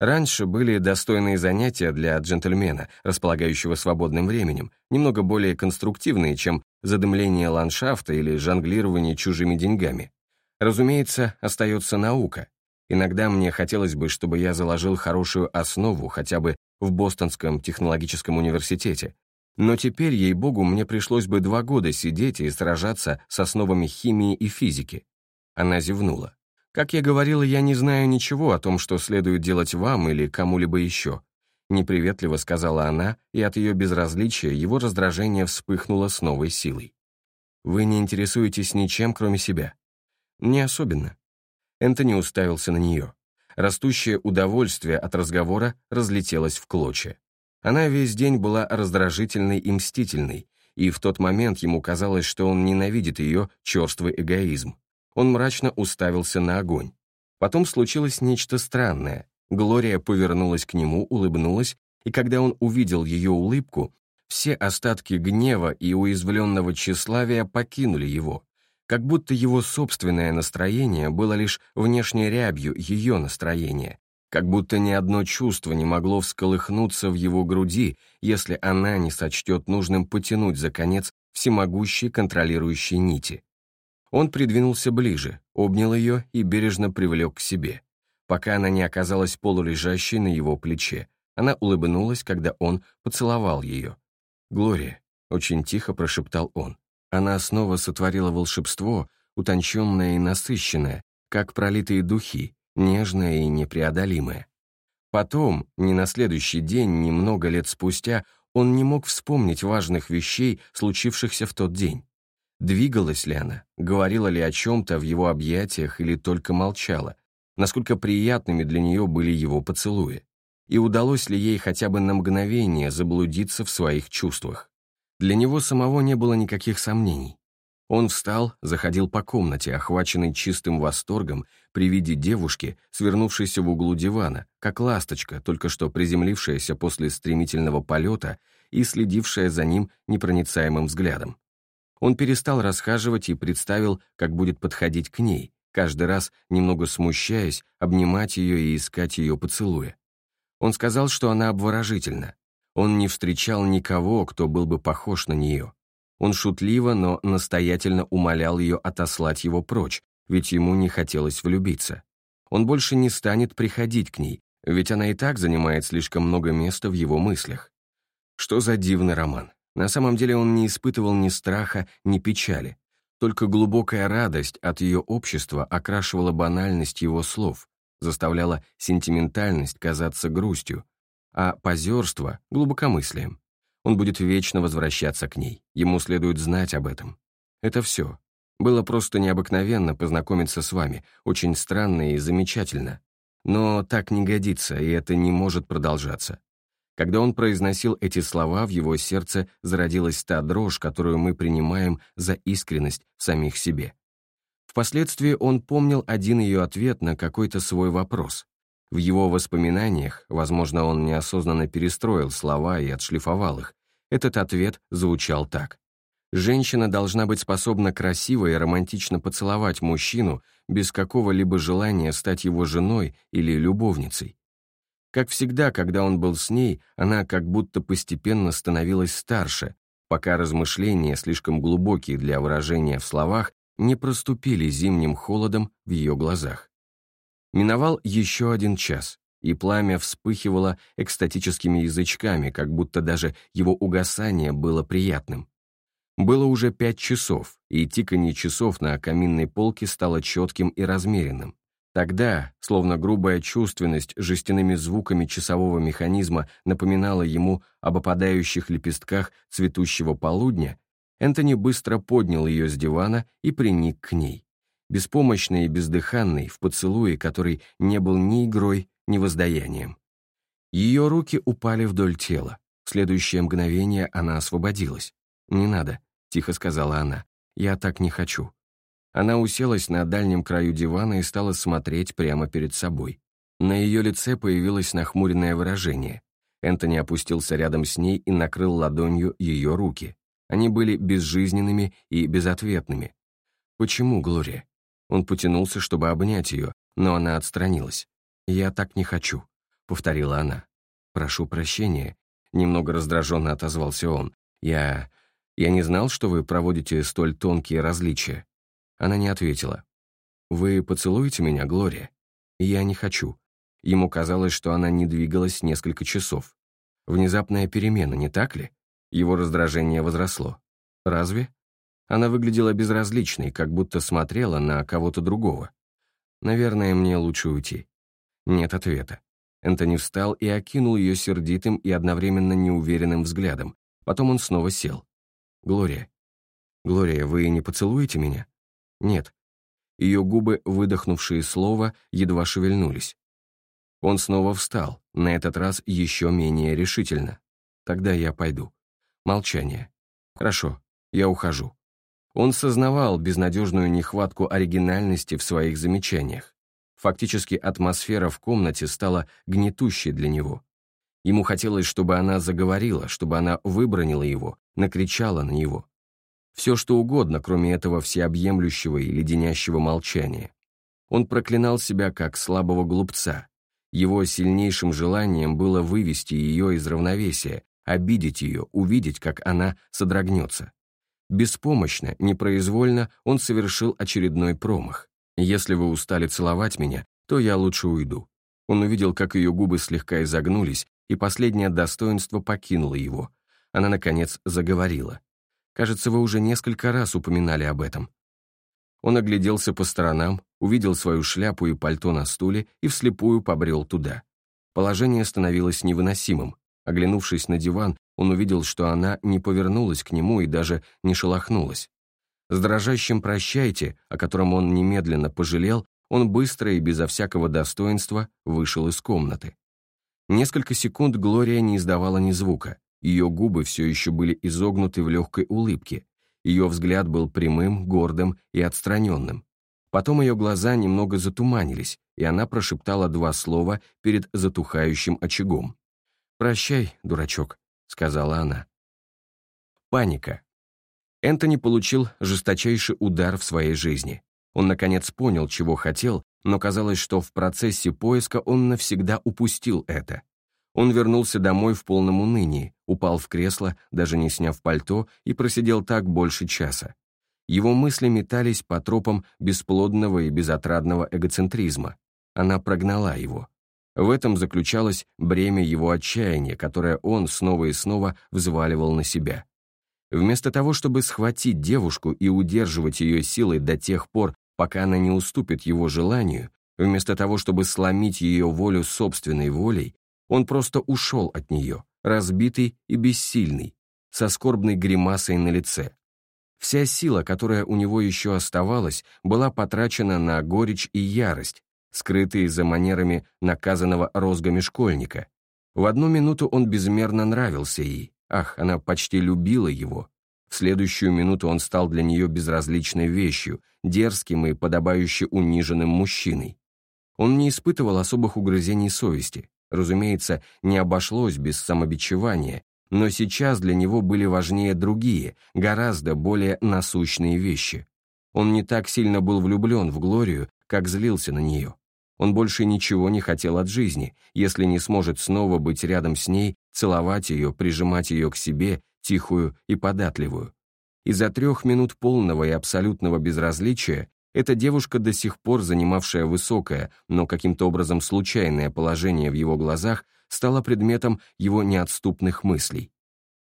Раньше были достойные занятия для джентльмена, располагающего свободным временем, немного более конструктивные, чем задымление ландшафта или жонглирование чужими деньгами. Разумеется, остается наука. Иногда мне хотелось бы, чтобы я заложил хорошую основу хотя бы в Бостонском технологическом университете. Но теперь, ей-богу, мне пришлось бы два года сидеть и сражаться с основами химии и физики. Она зевнула. Как я говорила, я не знаю ничего о том, что следует делать вам или кому-либо еще. Неприветливо сказала она, и от ее безразличия его раздражение вспыхнуло с новой силой. Вы не интересуетесь ничем, кроме себя. Не особенно. Энтони уставился на нее. Растущее удовольствие от разговора разлетелось в клочья. Она весь день была раздражительной и мстительной, и в тот момент ему казалось, что он ненавидит ее черствый эгоизм. Он мрачно уставился на огонь. Потом случилось нечто странное. Глория повернулась к нему, улыбнулась, и когда он увидел ее улыбку, все остатки гнева и уязвленного тщеславия покинули его, как будто его собственное настроение было лишь внешней рябью ее настроения, как будто ни одно чувство не могло всколыхнуться в его груди, если она не сочтет нужным потянуть за конец всемогущей контролирующей нити. Он придвинулся ближе, обнял ее и бережно привлек к себе. Пока она не оказалась полулежащей на его плече, она улыбнулась, когда он поцеловал ее. «Глория», — очень тихо прошептал он. Она снова сотворила волшебство, утонченное и насыщенное, как пролитые духи, нежное и непреодолимое. Потом, не на следующий день, ни много лет спустя, он не мог вспомнить важных вещей, случившихся в тот день. Двигалась ли она, говорила ли о чем-то в его объятиях или только молчала, насколько приятными для нее были его поцелуи, и удалось ли ей хотя бы на мгновение заблудиться в своих чувствах. Для него самого не было никаких сомнений. Он встал, заходил по комнате, охваченный чистым восторгом при виде девушки, свернувшейся в углу дивана, как ласточка, только что приземлившаяся после стремительного полета и следившая за ним непроницаемым взглядом. Он перестал расхаживать и представил, как будет подходить к ней, каждый раз, немного смущаясь, обнимать ее и искать ее поцелуя. Он сказал, что она обворожительна. Он не встречал никого, кто был бы похож на нее. Он шутливо, но настоятельно умолял ее отослать его прочь, ведь ему не хотелось влюбиться. Он больше не станет приходить к ней, ведь она и так занимает слишком много места в его мыслях. Что за дивный роман. На самом деле он не испытывал ни страха, ни печали. Только глубокая радость от ее общества окрашивала банальность его слов, заставляла сентиментальность казаться грустью, а позерство — глубокомыслием. Он будет вечно возвращаться к ней. Ему следует знать об этом. Это все. Было просто необыкновенно познакомиться с вами, очень странно и замечательно. Но так не годится, и это не может продолжаться. Когда он произносил эти слова, в его сердце зародилась та дрожь, которую мы принимаем за искренность в самих себе. Впоследствии он помнил один ее ответ на какой-то свой вопрос. В его воспоминаниях, возможно, он неосознанно перестроил слова и отшлифовал их, этот ответ звучал так. Женщина должна быть способна красиво и романтично поцеловать мужчину без какого-либо желания стать его женой или любовницей. Как всегда, когда он был с ней, она как будто постепенно становилась старше, пока размышления, слишком глубокие для выражения в словах, не проступили зимним холодом в ее глазах. Миновал еще один час, и пламя вспыхивало экстатическими язычками, как будто даже его угасание было приятным. Было уже пять часов, и тиканье часов на каминной полке стало четким и размеренным. Тогда, словно грубая чувственность жестяными звуками часового механизма напоминала ему об опадающих лепестках цветущего полудня, Энтони быстро поднял ее с дивана и приник к ней беспомощный и бездыханный, в поцелуе, который не был ни игрой, ни воздаянием. Ее руки упали вдоль тела. В следующее мгновение она освободилась. «Не надо», — тихо сказала она. «Я так не хочу». Она уселась на дальнем краю дивана и стала смотреть прямо перед собой. На ее лице появилось нахмуренное выражение. Энтони опустился рядом с ней и накрыл ладонью ее руки. Они были безжизненными и безответными. «Почему, Глория?» Он потянулся, чтобы обнять ее, но она отстранилась. «Я так не хочу», — повторила она. «Прошу прощения», — немного раздраженно отозвался он. «Я... я не знал, что вы проводите столь тонкие различия». Она не ответила. «Вы поцелуете меня, Глория?» «Я не хочу». Ему казалось, что она не двигалась несколько часов. Внезапная перемена, не так ли? Его раздражение возросло. «Разве?» Она выглядела безразличной, как будто смотрела на кого-то другого. Наверное, мне лучше уйти. Нет ответа. Энтони встал и окинул ее сердитым и одновременно неуверенным взглядом. Потом он снова сел. «Глория. Глория, вы не поцелуете меня?» «Нет». Ее губы, выдохнувшие слово, едва шевельнулись. Он снова встал, на этот раз еще менее решительно. «Тогда я пойду». Молчание. «Хорошо, я ухожу». Он сознавал безнадежную нехватку оригинальности в своих замечаниях. Фактически атмосфера в комнате стала гнетущей для него. Ему хотелось, чтобы она заговорила, чтобы она выбронила его, накричала на него. Все что угодно, кроме этого всеобъемлющего и леденящего молчания. Он проклинал себя как слабого глупца. Его сильнейшим желанием было вывести ее из равновесия, обидеть ее, увидеть, как она содрогнется. Беспомощно, непроизвольно он совершил очередной промах. «Если вы устали целовать меня, то я лучше уйду». Он увидел, как ее губы слегка изогнулись, и последнее достоинство покинуло его. Она, наконец, заговорила. «Кажется, вы уже несколько раз упоминали об этом». Он огляделся по сторонам, увидел свою шляпу и пальто на стуле и вслепую побрел туда. Положение становилось невыносимым. Оглянувшись на диван, он увидел, что она не повернулась к нему и даже не шелохнулась. С дрожащим «прощайте», о котором он немедленно пожалел, он быстро и безо всякого достоинства вышел из комнаты. Несколько секунд Глория не издавала ни звука. Ее губы все еще были изогнуты в легкой улыбке. Ее взгляд был прямым, гордым и отстраненным. Потом ее глаза немного затуманились, и она прошептала два слова перед затухающим очагом. «Прощай, дурачок», — сказала она. Паника. Энтони получил жесточайший удар в своей жизни. Он, наконец, понял, чего хотел, но казалось, что в процессе поиска он навсегда упустил это. Он вернулся домой в полном унынии, упал в кресло, даже не сняв пальто, и просидел так больше часа. Его мысли метались по тропам бесплодного и безотрадного эгоцентризма. Она прогнала его. В этом заключалось бремя его отчаяния, которое он снова и снова взваливал на себя. Вместо того, чтобы схватить девушку и удерживать ее силой до тех пор, пока она не уступит его желанию, вместо того, чтобы сломить ее волю собственной волей, он просто ушел от нее, разбитый и бессильный, со скорбной гримасой на лице. Вся сила, которая у него еще оставалась, была потрачена на горечь и ярость, скрытые за манерами наказанного розгами школьника. В одну минуту он безмерно нравился ей, ах, она почти любила его. В следующую минуту он стал для нее безразличной вещью, дерзким и подобающе униженным мужчиной. Он не испытывал особых угрызений совести, разумеется, не обошлось без самобичевания, но сейчас для него были важнее другие, гораздо более насущные вещи. Он не так сильно был влюблен в Глорию, как злился на нее. Он больше ничего не хотел от жизни, если не сможет снова быть рядом с ней, целовать ее, прижимать ее к себе, тихую и податливую. Из-за трех минут полного и абсолютного безразличия эта девушка, до сих пор занимавшая высокое, но каким-то образом случайное положение в его глазах, стала предметом его неотступных мыслей.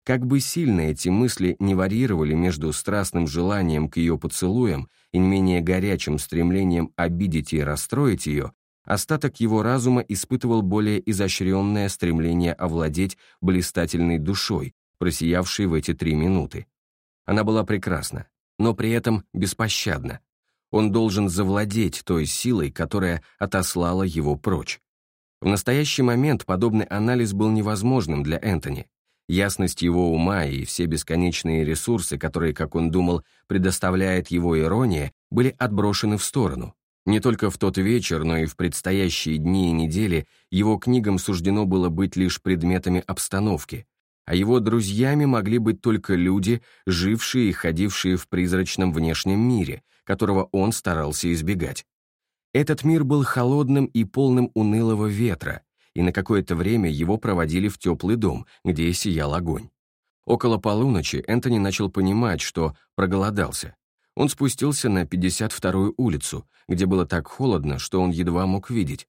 Как бы сильно эти мысли не варьировали между страстным желанием к ее поцелуям и не менее горячим стремлением обидеть и расстроить ее, остаток его разума испытывал более изощренное стремление овладеть блистательной душой, просиявшей в эти три минуты. Она была прекрасна, но при этом беспощадна. Он должен завладеть той силой, которая отослала его прочь. В настоящий момент подобный анализ был невозможным для Энтони. Ясность его ума и все бесконечные ресурсы, которые, как он думал, предоставляет его ирония, были отброшены в сторону. Не только в тот вечер, но и в предстоящие дни и недели его книгам суждено было быть лишь предметами обстановки, а его друзьями могли быть только люди, жившие и ходившие в призрачном внешнем мире, которого он старался избегать. Этот мир был холодным и полным унылого ветра, и на какое-то время его проводили в теплый дом, где сиял огонь. Около полуночи Энтони начал понимать, что проголодался. Он спустился на 52-ю улицу, где было так холодно, что он едва мог видеть.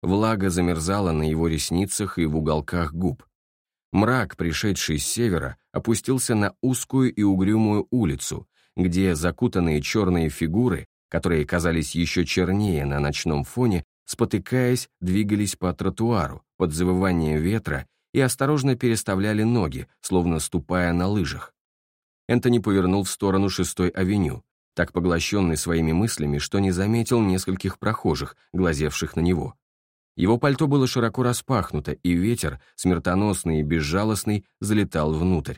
Влага замерзала на его ресницах и в уголках губ. Мрак, пришедший с севера, опустился на узкую и угрюмую улицу, где закутанные черные фигуры которые казались еще чернее на ночном фоне, спотыкаясь, двигались по тротуару под завывание ветра и осторожно переставляли ноги, словно ступая на лыжах. Энтони повернул в сторону шестой авеню, так поглощенный своими мыслями, что не заметил нескольких прохожих, глазевших на него. Его пальто было широко распахнуто, и ветер, смертоносный и безжалостный, залетал внутрь.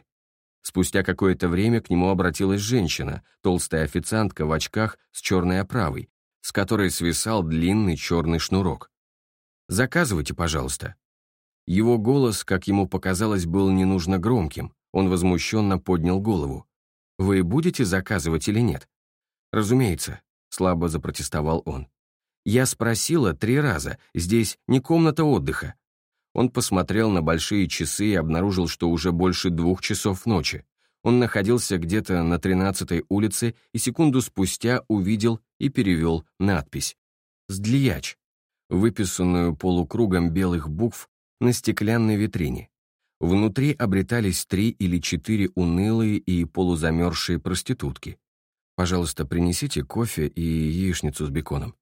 Спустя какое-то время к нему обратилась женщина, толстая официантка в очках с черной оправой, с которой свисал длинный черный шнурок. «Заказывайте, пожалуйста». Его голос, как ему показалось, был не нужно громким. Он возмущенно поднял голову. «Вы будете заказывать или нет?» «Разумеется», — слабо запротестовал он. «Я спросила три раза, здесь не комната отдыха». Он посмотрел на большие часы и обнаружил, что уже больше двух часов ночи. Он находился где-то на 13-й улице и секунду спустя увидел и перевел надпись «Сдлияч», выписанную полукругом белых букв на стеклянной витрине. Внутри обретались три или четыре унылые и полузамерзшие проститутки. «Пожалуйста, принесите кофе и яичницу с беконом».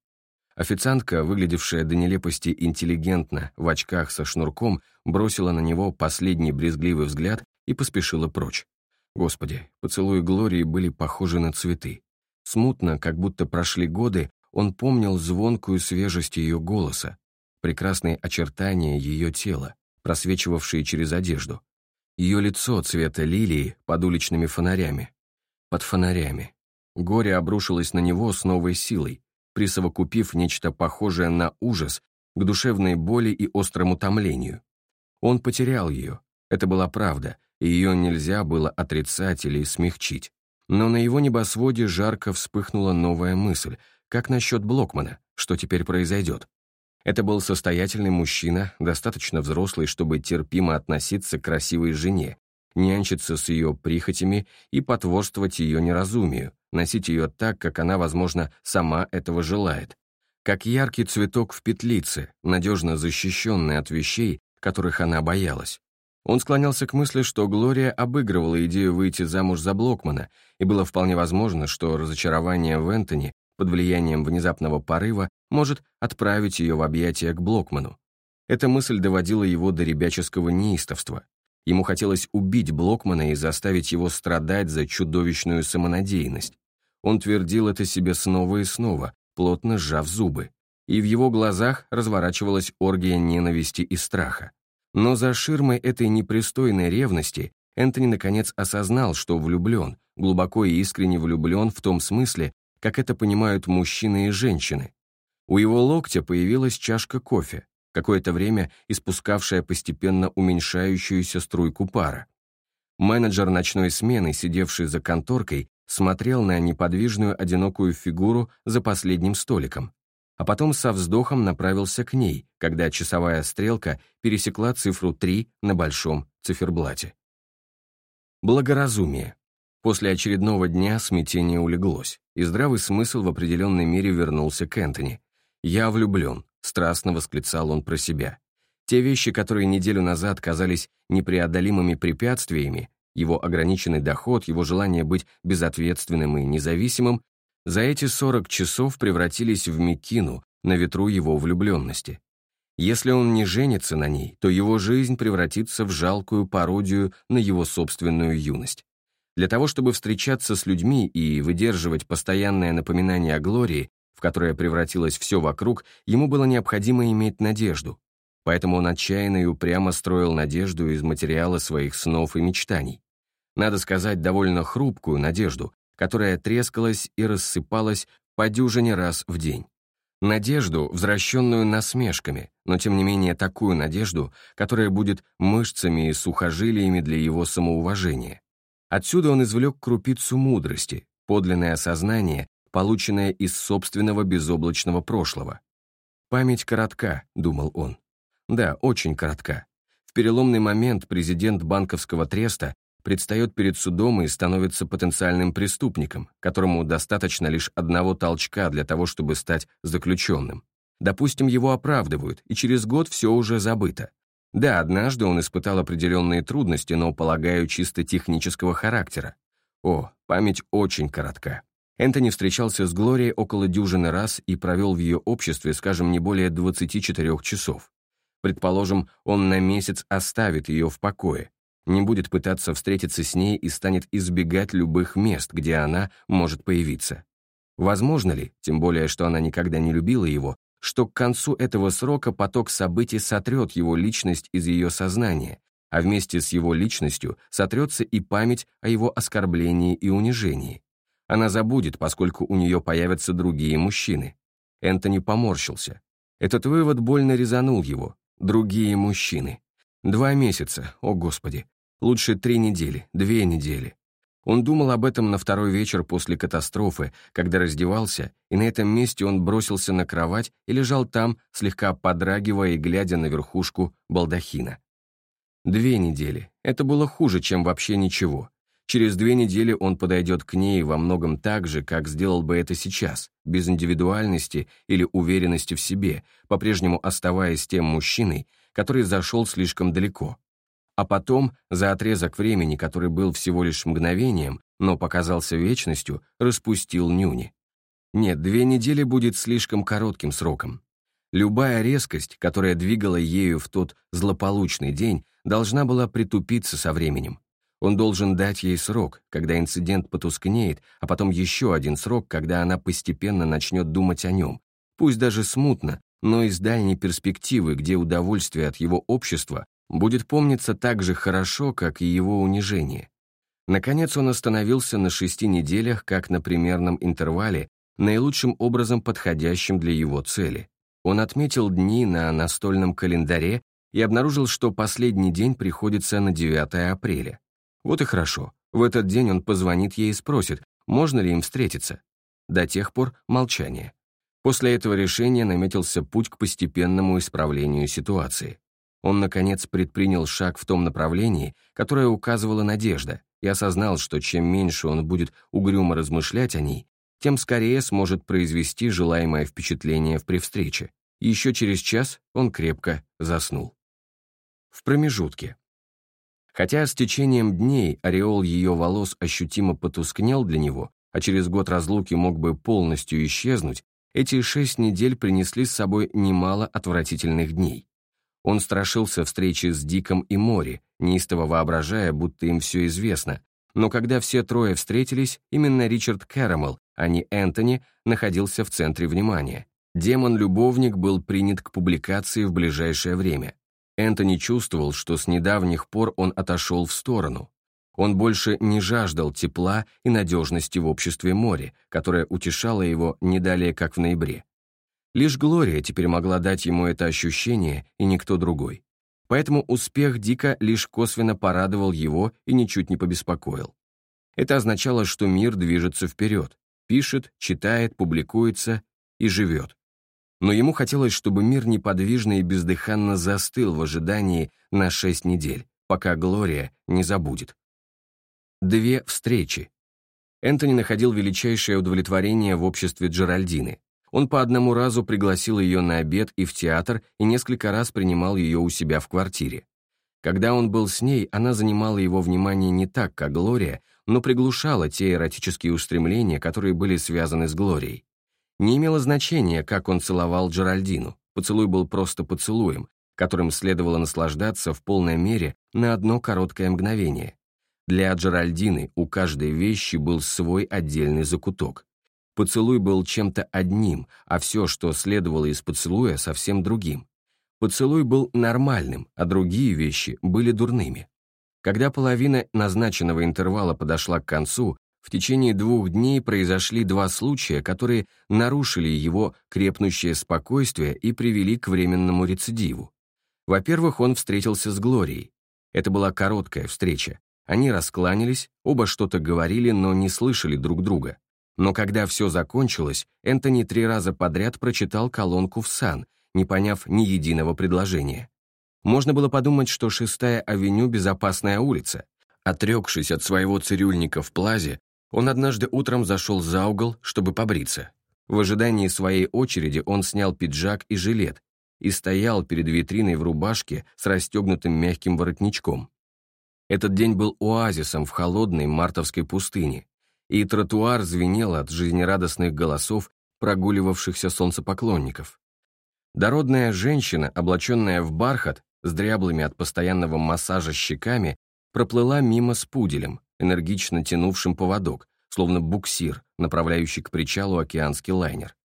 Официантка, выглядевшая до нелепости интеллигентно, в очках со шнурком, бросила на него последний брезгливый взгляд и поспешила прочь. Господи, поцелуи Глории были похожи на цветы. Смутно, как будто прошли годы, он помнил звонкую свежесть ее голоса, прекрасные очертания ее тела, просвечивавшие через одежду. Ее лицо цвета лилии под уличными фонарями. Под фонарями. Горе обрушилось на него с новой силой, присовокупив нечто похожее на ужас к душевной боли и острому томлению. Он потерял ее. Это была правда, и ее нельзя было отрицать или смягчить. Но на его небосводе жарко вспыхнула новая мысль. Как насчет Блокмана? Что теперь произойдет? Это был состоятельный мужчина, достаточно взрослый, чтобы терпимо относиться к красивой жене, нянчиться с ее прихотями и потворствовать ее неразумию, носить ее так, как она, возможно, сама этого желает. Как яркий цветок в петлице, надежно защищенный от вещей, которых она боялась. Он склонялся к мысли, что Глория обыгрывала идею выйти замуж за Блокмана, и было вполне возможно, что разочарование в Энтони под влиянием внезапного порыва может отправить ее в объятия к Блокману. Эта мысль доводила его до ребяческого неистовства. Ему хотелось убить Блокмана и заставить его страдать за чудовищную самонадеянность. Он твердил это себе снова и снова, плотно сжав зубы. И в его глазах разворачивалась оргия ненависти и страха. Но за ширмой этой непристойной ревности Энтони наконец осознал, что влюблен, глубоко и искренне влюблен в том смысле, как это понимают мужчины и женщины. У его локтя появилась чашка кофе, какое-то время испускавшая постепенно уменьшающуюся струйку пара. Менеджер ночной смены, сидевший за конторкой, смотрел на неподвижную одинокую фигуру за последним столиком, а потом со вздохом направился к ней, когда часовая стрелка пересекла цифру 3 на большом циферблате. Благоразумие. После очередного дня смятение улеглось, и здравый смысл в определенной мере вернулся к Энтони. «Я влюблен», — страстно восклицал он про себя. Те вещи, которые неделю назад казались непреодолимыми препятствиями, его ограниченный доход, его желание быть безответственным и независимым, за эти 40 часов превратились в мекину на ветру его влюбленности. Если он не женится на ней, то его жизнь превратится в жалкую пародию на его собственную юность. Для того, чтобы встречаться с людьми и выдерживать постоянное напоминание о Глории, в которое превратилось все вокруг, ему было необходимо иметь надежду. Поэтому он отчаянно и упрямо строил надежду из материала своих снов и мечтаний. Надо сказать, довольно хрупкую надежду, которая трескалась и рассыпалась по дюжине раз в день. Надежду, возвращенную насмешками, но тем не менее такую надежду, которая будет мышцами и сухожилиями для его самоуважения. Отсюда он извлек крупицу мудрости, подлинное осознание, полученное из собственного безоблачного прошлого. «Память коротка», — думал он. Да, очень коротка. В переломный момент президент банковского треста предстает перед судом и становится потенциальным преступником, которому достаточно лишь одного толчка для того, чтобы стать заключенным. Допустим, его оправдывают, и через год все уже забыто. Да, однажды он испытал определенные трудности, но, полагаю, чисто технического характера. О, память очень коротка. Энтони встречался с Глорией около дюжины раз и провел в ее обществе, скажем, не более 24 часов. Предположим, он на месяц оставит ее в покое, не будет пытаться встретиться с ней и станет избегать любых мест, где она может появиться. Возможно ли, тем более, что она никогда не любила его, что к концу этого срока поток событий сотрет его личность из ее сознания, а вместе с его личностью сотрется и память о его оскорблении и унижении. Она забудет, поскольку у нее появятся другие мужчины. Энтони поморщился. Этот вывод больно резанул его. Другие мужчины. Два месяца, о господи. Лучше три недели, две недели. Он думал об этом на второй вечер после катастрофы, когда раздевался, и на этом месте он бросился на кровать и лежал там, слегка подрагивая и глядя на верхушку балдахина. Две недели. Это было хуже, чем вообще ничего. Через две недели он подойдет к ней во многом так же, как сделал бы это сейчас, без индивидуальности или уверенности в себе, по-прежнему оставаясь тем мужчиной, который зашел слишком далеко. А потом, за отрезок времени, который был всего лишь мгновением, но показался вечностью, распустил нюни. Нет, две недели будет слишком коротким сроком. Любая резкость, которая двигала ею в тот злополучный день, должна была притупиться со временем. Он должен дать ей срок, когда инцидент потускнеет, а потом еще один срок, когда она постепенно начнет думать о нем, пусть даже смутно, но из дальней перспективы, где удовольствие от его общества будет помниться так же хорошо, как и его унижение. Наконец он остановился на шести неделях, как на примерном интервале, наилучшим образом подходящим для его цели. Он отметил дни на настольном календаре и обнаружил, что последний день приходится на 9 апреля. Вот и хорошо. В этот день он позвонит ей и спросит, можно ли им встретиться. До тех пор молчание. После этого решения наметился путь к постепенному исправлению ситуации. Он, наконец, предпринял шаг в том направлении, которое указывала надежда, и осознал, что чем меньше он будет угрюмо размышлять о ней, тем скорее сможет произвести желаемое впечатление в привстрече. Еще через час он крепко заснул. В промежутке. Хотя с течением дней ореол ее волос ощутимо потускнел для него, а через год разлуки мог бы полностью исчезнуть, эти шесть недель принесли с собой немало отвратительных дней. Он страшился встречи с Диком и Мори, неистово воображая, будто им все известно, но когда все трое встретились, именно Ричард Кэрэмэл, а не Энтони, находился в центре внимания. Демон-любовник был принят к публикации в ближайшее время. Энтони чувствовал, что с недавних пор он отошел в сторону. Он больше не жаждал тепла и надежности в обществе моря, которое утешало его не далее, как в ноябре. Лишь Глория теперь могла дать ему это ощущение, и никто другой. Поэтому успех Дика лишь косвенно порадовал его и ничуть не побеспокоил. Это означало, что мир движется вперед, пишет, читает, публикуется и живет но ему хотелось, чтобы мир неподвижно и бездыханно застыл в ожидании на шесть недель, пока Глория не забудет. Две встречи. Энтони находил величайшее удовлетворение в обществе Джеральдины. Он по одному разу пригласил ее на обед и в театр и несколько раз принимал ее у себя в квартире. Когда он был с ней, она занимала его внимание не так, как Глория, но приглушала те эротические устремления, которые были связаны с Глорией. Не имело значения, как он целовал Джеральдину. Поцелуй был просто поцелуем, которым следовало наслаждаться в полной мере на одно короткое мгновение. Для Джеральдины у каждой вещи был свой отдельный закуток. Поцелуй был чем-то одним, а все, что следовало из поцелуя, совсем другим. Поцелуй был нормальным, а другие вещи были дурными. Когда половина назначенного интервала подошла к концу, в течение двух дней произошли два случая, которые нарушили его крепнущее спокойствие и привели к временному рецидиву. Во-первых, он встретился с Глорией. Это была короткая встреча. Они раскланялись, оба что-то говорили, но не слышали друг друга. Но когда все закончилось, Энтони три раза подряд прочитал колонку в сан, не поняв ни единого предложения. Можно было подумать, что шестая авеню — безопасная улица. Отрекшись от своего цирюльника в плазе, он однажды утром зашел за угол, чтобы побриться. В ожидании своей очереди он снял пиджак и жилет и стоял перед витриной в рубашке с расстегнутым мягким воротничком. Этот день был оазисом в холодной мартовской пустыне, и тротуар звенел от жизнерадостных голосов прогуливавшихся солнцепоклонников. Дородная женщина, облаченная в бархат, с дряблыми от постоянного массажа щеками, проплыла мимо с пуделем, энергично тянувшим поводок, словно буксир, направляющий к причалу океанский лайнер.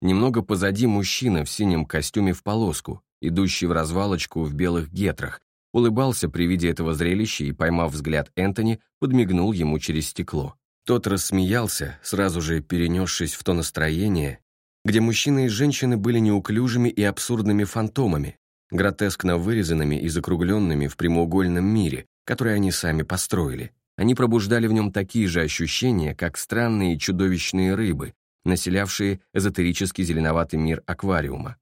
Немного позади мужчина в синем костюме в полоску, идущий в развалочку в белых гетрах, улыбался при виде этого зрелища и, поймав взгляд Энтони, подмигнул ему через стекло. Тот рассмеялся, сразу же перенесшись в то настроение, где мужчины и женщины были неуклюжими и абсурдными фантомами, гротескно вырезанными и закругленными в прямоугольном мире, который они сами построили. Они пробуждали в нем такие же ощущения, как странные чудовищные рыбы, населявшие эзотерический зеленоватый мир аквариума.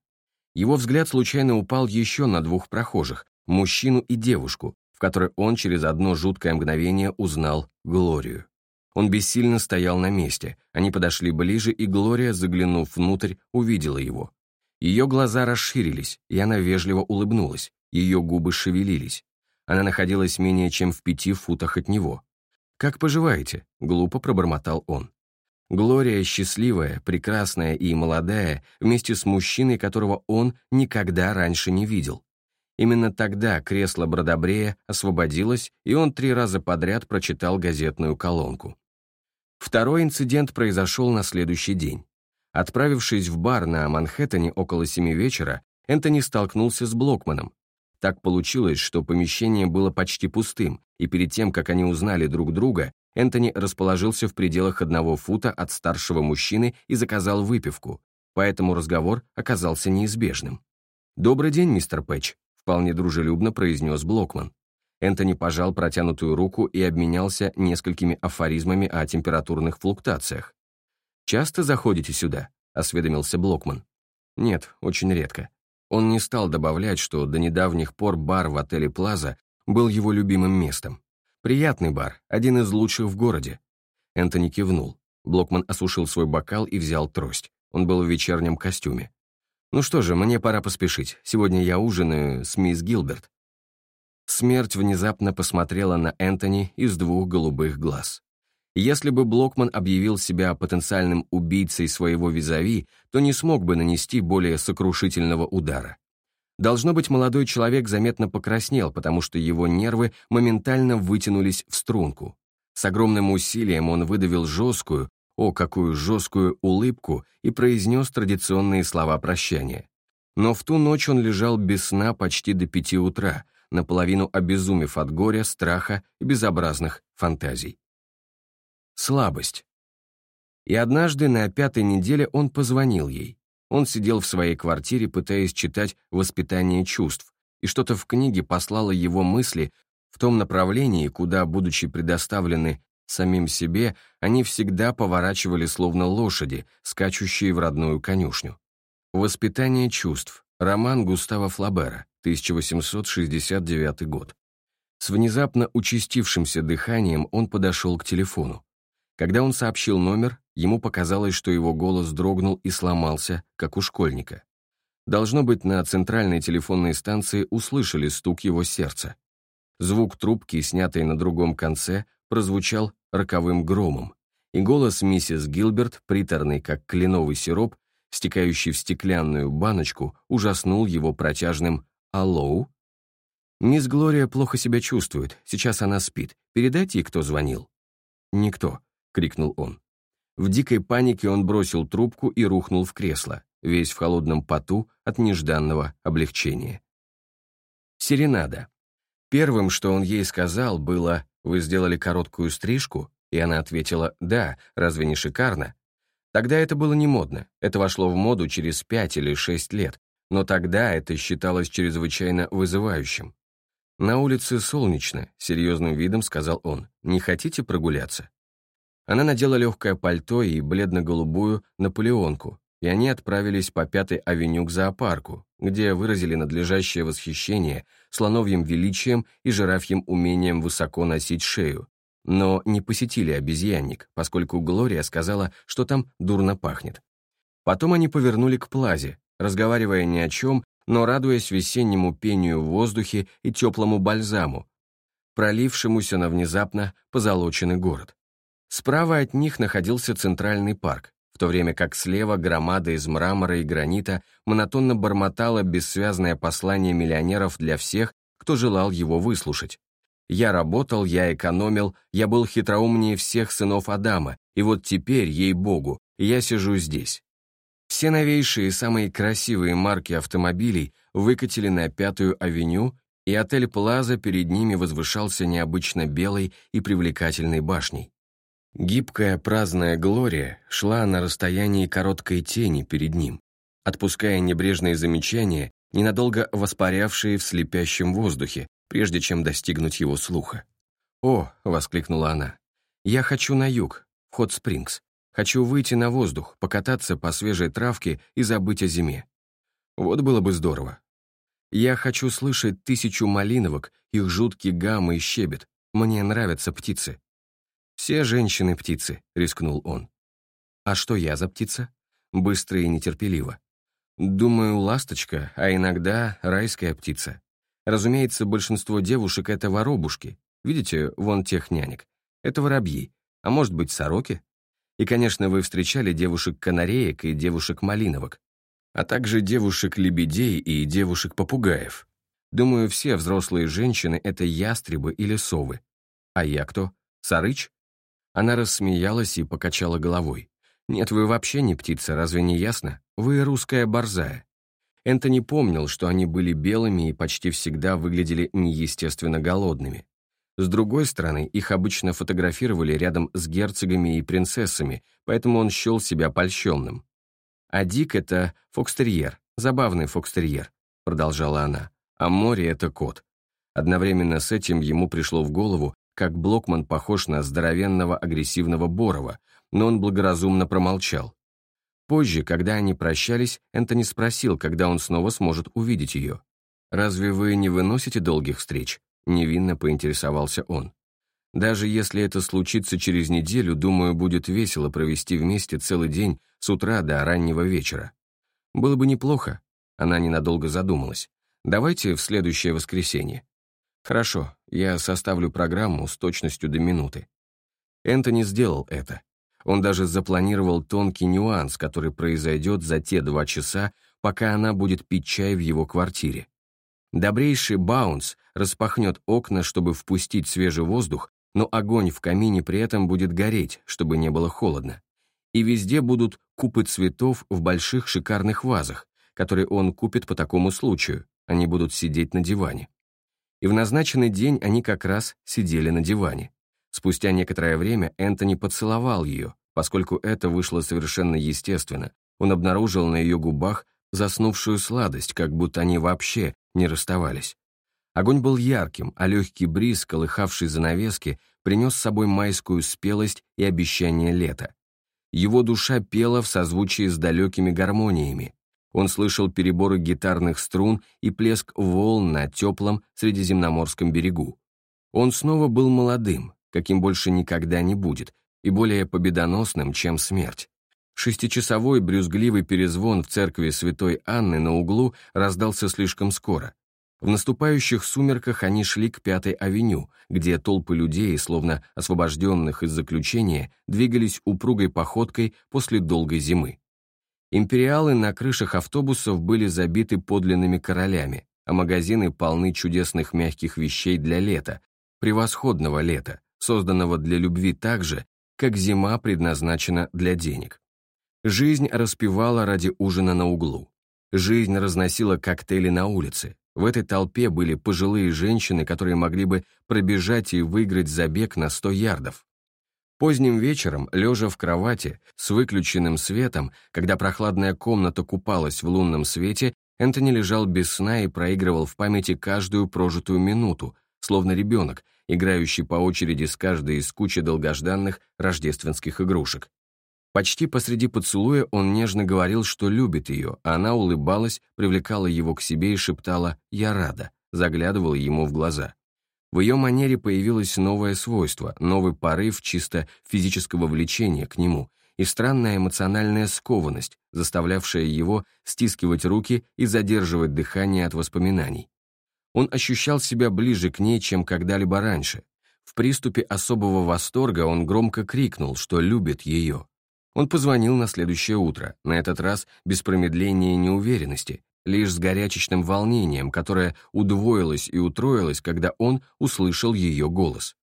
Его взгляд случайно упал еще на двух прохожих, мужчину и девушку, в которой он через одно жуткое мгновение узнал Глорию. Он бессильно стоял на месте, они подошли ближе, и Глория, заглянув внутрь, увидела его. Ее глаза расширились, и она вежливо улыбнулась, ее губы шевелились. Она находилась менее чем в пяти футах от него. «Как поживаете?» — глупо пробормотал он. Глория счастливая, прекрасная и молодая, вместе с мужчиной, которого он никогда раньше не видел. Именно тогда кресло Бродобрея освободилось, и он три раза подряд прочитал газетную колонку. Второй инцидент произошел на следующий день. Отправившись в бар на Манхэттене около семи вечера, Энтони столкнулся с Блокманом. Так получилось, что помещение было почти пустым, и перед тем, как они узнали друг друга, Энтони расположился в пределах одного фута от старшего мужчины и заказал выпивку, поэтому разговор оказался неизбежным. «Добрый день, мистер Пэтч», вполне дружелюбно произнес Блокман. Энтони пожал протянутую руку и обменялся несколькими афоризмами о температурных флуктуациях. «Часто заходите сюда?» — осведомился Блокман. «Нет, очень редко». Он не стал добавлять, что до недавних пор бар в отеле «Плаза» был его любимым местом. «Приятный бар, один из лучших в городе». Энтони кивнул. Блокман осушил свой бокал и взял трость. Он был в вечернем костюме. «Ну что же, мне пора поспешить. Сегодня я ужинаю с мисс Гилберт». Смерть внезапно посмотрела на Энтони из двух голубых глаз. Если бы Блокман объявил себя потенциальным убийцей своего визави, то не смог бы нанести более сокрушительного удара. Должно быть, молодой человек заметно покраснел, потому что его нервы моментально вытянулись в струнку. С огромным усилием он выдавил жесткую, о, какую жесткую улыбку, и произнес традиционные слова прощания. Но в ту ночь он лежал без сна почти до пяти утра, наполовину обезумев от горя, страха и безобразных фантазий. Слабость. И однажды на пятой неделе он позвонил ей. Он сидел в своей квартире, пытаясь читать «Воспитание чувств», и что-то в книге послало его мысли в том направлении, куда, будучи предоставлены Самим себе они всегда поворачивали словно лошади, скачущие в родную конюшню. «Воспитание чувств», роман Густава Флабера, 1869 год. С внезапно участившимся дыханием он подошел к телефону. Когда он сообщил номер, ему показалось, что его голос дрогнул и сломался, как у школьника. Должно быть, на центральной телефонной станции услышали стук его сердца. Звук трубки, снятой на другом конце, прозвучал роковым громом, и голос миссис Гилберт, приторный как кленовый сироп, стекающий в стеклянную баночку, ужаснул его протяжным «Аллоу?» «Мисс Глория плохо себя чувствует, сейчас она спит. Передайте ей, кто звонил». «Никто», — крикнул он. В дикой панике он бросил трубку и рухнул в кресло, весь в холодном поту от нежданного облегчения. Серенада. Первым, что он ей сказал, было «Вы сделали короткую стрижку?» И она ответила «Да, разве не шикарно?» Тогда это было не модно, это вошло в моду через пять или шесть лет, но тогда это считалось чрезвычайно вызывающим. «На улице солнечно», — серьезным видом сказал он. «Не хотите прогуляться?» Она надела легкое пальто и бледно-голубую наполеонку, и они отправились по Пятой авеню к зоопарку, где выразили надлежащее восхищение слоновьим величием и жирафьим умением высоко носить шею, но не посетили обезьянник, поскольку Глория сказала, что там дурно пахнет. Потом они повернули к плазе, разговаривая ни о чем, но радуясь весеннему пению в воздухе и теплому бальзаму, пролившемуся на внезапно позолоченный город. Справа от них находился центральный парк, в то время как слева громада из мрамора и гранита монотонно бормотала бессвязное послание миллионеров для всех, кто желал его выслушать. Я работал, я экономил, я был хитроумнее всех сынов Адама, и вот теперь, ей-богу, я сижу здесь. Все новейшие и самые красивые марки автомобилей выкатили на Пятую авеню, и отель Плаза перед ними возвышался необычно белой и привлекательной башней. Гибкая праздная Глория шла на расстоянии короткой тени перед ним, отпуская небрежные замечания, ненадолго воспарявшие в слепящем воздухе, прежде чем достигнуть его слуха. «О!» — воскликнула она. «Я хочу на юг, в Хот-Спрингс. Хочу выйти на воздух, покататься по свежей травке и забыть о зиме. Вот было бы здорово. Я хочу слышать тысячу малиновок, их жуткий гам и щебет. Мне нравятся птицы. Все женщины птицы, рискнул он. А что я за птица? Быстро и нетерпеливо. Думаю, ласточка, а иногда райская птица. Разумеется, большинство девушек — это воробушки. Видите, вон тех нянек. Это воробьи. А может быть, сороки? И, конечно, вы встречали девушек-канареек и девушек-малиновок, а также девушек-лебедей и девушек-попугаев. Думаю, все взрослые женщины — это ястребы или совы. А я кто? Сарыч? Она рассмеялась и покачала головой. «Нет, вы вообще не птица, разве не ясно? Вы русская борзая». Энтони помнил, что они были белыми и почти всегда выглядели неестественно голодными. С другой стороны, их обычно фотографировали рядом с герцогами и принцессами, поэтому он счел себя польщенным. «А Дик — это фокстерьер, забавный фокстерьер», — продолжала она, «а море — это кот». Одновременно с этим ему пришло в голову, как Блокман похож на здоровенного агрессивного Борова, но он благоразумно промолчал. Позже, когда они прощались, Энтони спросил, когда он снова сможет увидеть ее. «Разве вы не выносите долгих встреч?» Невинно поинтересовался он. Даже если это случится через неделю, думаю, будет весело провести вместе целый день с утра до раннего вечера. Было бы неплохо. Она ненадолго задумалась. Давайте в следующее воскресенье. Хорошо, я составлю программу с точностью до минуты. Энтони сделал это. Он даже запланировал тонкий нюанс, который произойдет за те два часа, пока она будет пить чай в его квартире. Добрейший Баунс распахнет окна, чтобы впустить свежий воздух, но огонь в камине при этом будет гореть, чтобы не было холодно. И везде будут купы цветов в больших шикарных вазах, которые он купит по такому случаю, они будут сидеть на диване. И в назначенный день они как раз сидели на диване. Спустя некоторое время Энтони поцеловал ее, поскольку это вышло совершенно естественно. Он обнаружил на ее губах заснувшую сладость, как будто они вообще не расставались. Огонь был ярким, а легкий бриз, колыхавший занавески, принес с собой майскую спелость и обещание лета. Его душа пела в созвучии с далекими гармониями. Он слышал переборы гитарных струн и плеск волн на теплом средиземноморском берегу. Он снова был молодым, каким больше никогда не будет, и более победоносным, чем смерть. Шестичасовой брюзгливый перезвон в церкви святой Анны на углу раздался слишком скоро. В наступающих сумерках они шли к Пятой авеню, где толпы людей, словно освобожденных из заключения, двигались упругой походкой после долгой зимы. Империалы на крышах автобусов были забиты подлинными королями, а магазины полны чудесных мягких вещей для лета, превосходного лета, созданного для любви так же, как зима предназначена для денег. Жизнь распевала ради ужина на углу. Жизнь разносила коктейли на улице. В этой толпе были пожилые женщины, которые могли бы пробежать и выиграть забег на 100 ярдов. Поздним вечером, лежа в кровати, с выключенным светом, когда прохладная комната купалась в лунном свете, Энтони лежал без сна и проигрывал в памяти каждую прожитую минуту, словно ребенок, играющий по очереди с каждой из кучи долгожданных рождественских игрушек. Почти посреди поцелуя он нежно говорил, что любит ее, а она улыбалась, привлекала его к себе и шептала «Я рада», заглядывала ему в глаза. В ее манере появилось новое свойство, новый порыв чисто физического влечения к нему и странная эмоциональная скованность, заставлявшая его стискивать руки и задерживать дыхание от воспоминаний. Он ощущал себя ближе к ней, чем когда-либо раньше. В приступе особого восторга он громко крикнул, что любит ее. Он позвонил на следующее утро, на этот раз без промедления и неуверенности, лишь с горячечным волнением, которое удвоилось и утроилось, когда он услышал ее голос.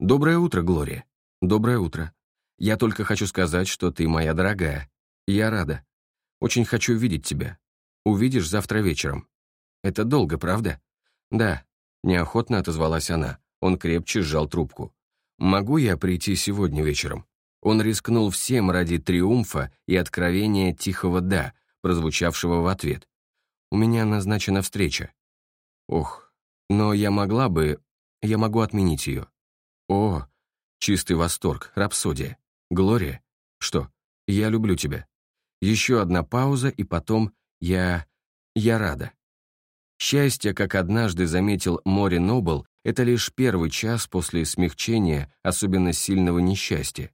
«Доброе утро, Глория. Доброе утро. Я только хочу сказать, что ты моя дорогая. Я рада. Очень хочу видеть тебя. Увидишь завтра вечером. Это долго, правда? Да. Неохотно отозвалась она. Он крепче сжал трубку. Могу я прийти сегодня вечером? Он рискнул всем ради триумфа и откровения тихого «да», прозвучавшего в ответ. «У меня назначена встреча». «Ох, но я могла бы... Я могу отменить ее». «О, чистый восторг, рапсодия. Глория? Что? Я люблю тебя». Еще одна пауза, и потом «я... я рада». Счастье, как однажды заметил Мори Нобл, это лишь первый час после смягчения особенно сильного несчастья.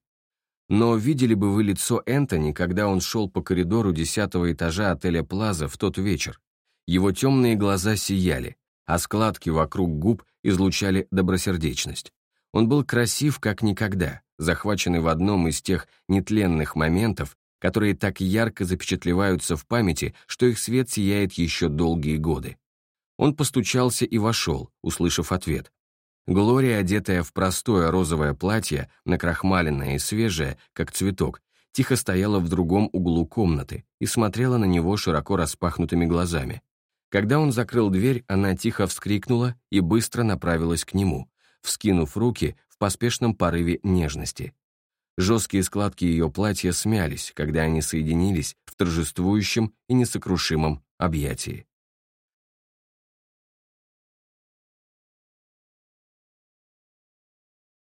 Но видели бы вы лицо Энтони, когда он шел по коридору десятого этажа отеля Плаза в тот вечер. Его темные глаза сияли, а складки вокруг губ излучали добросердечность. Он был красив как никогда, захваченный в одном из тех нетленных моментов, которые так ярко запечатлеваются в памяти, что их свет сияет еще долгие годы. Он постучался и вошел, услышав ответ. Глория, одетая в простое розовое платье, накрахмаленное и свежее, как цветок, тихо стояла в другом углу комнаты и смотрела на него широко распахнутыми глазами. Когда он закрыл дверь, она тихо вскрикнула и быстро направилась к нему, вскинув руки в поспешном порыве нежности. Жесткие складки ее платья смялись, когда они соединились в торжествующем и несокрушимом объятии.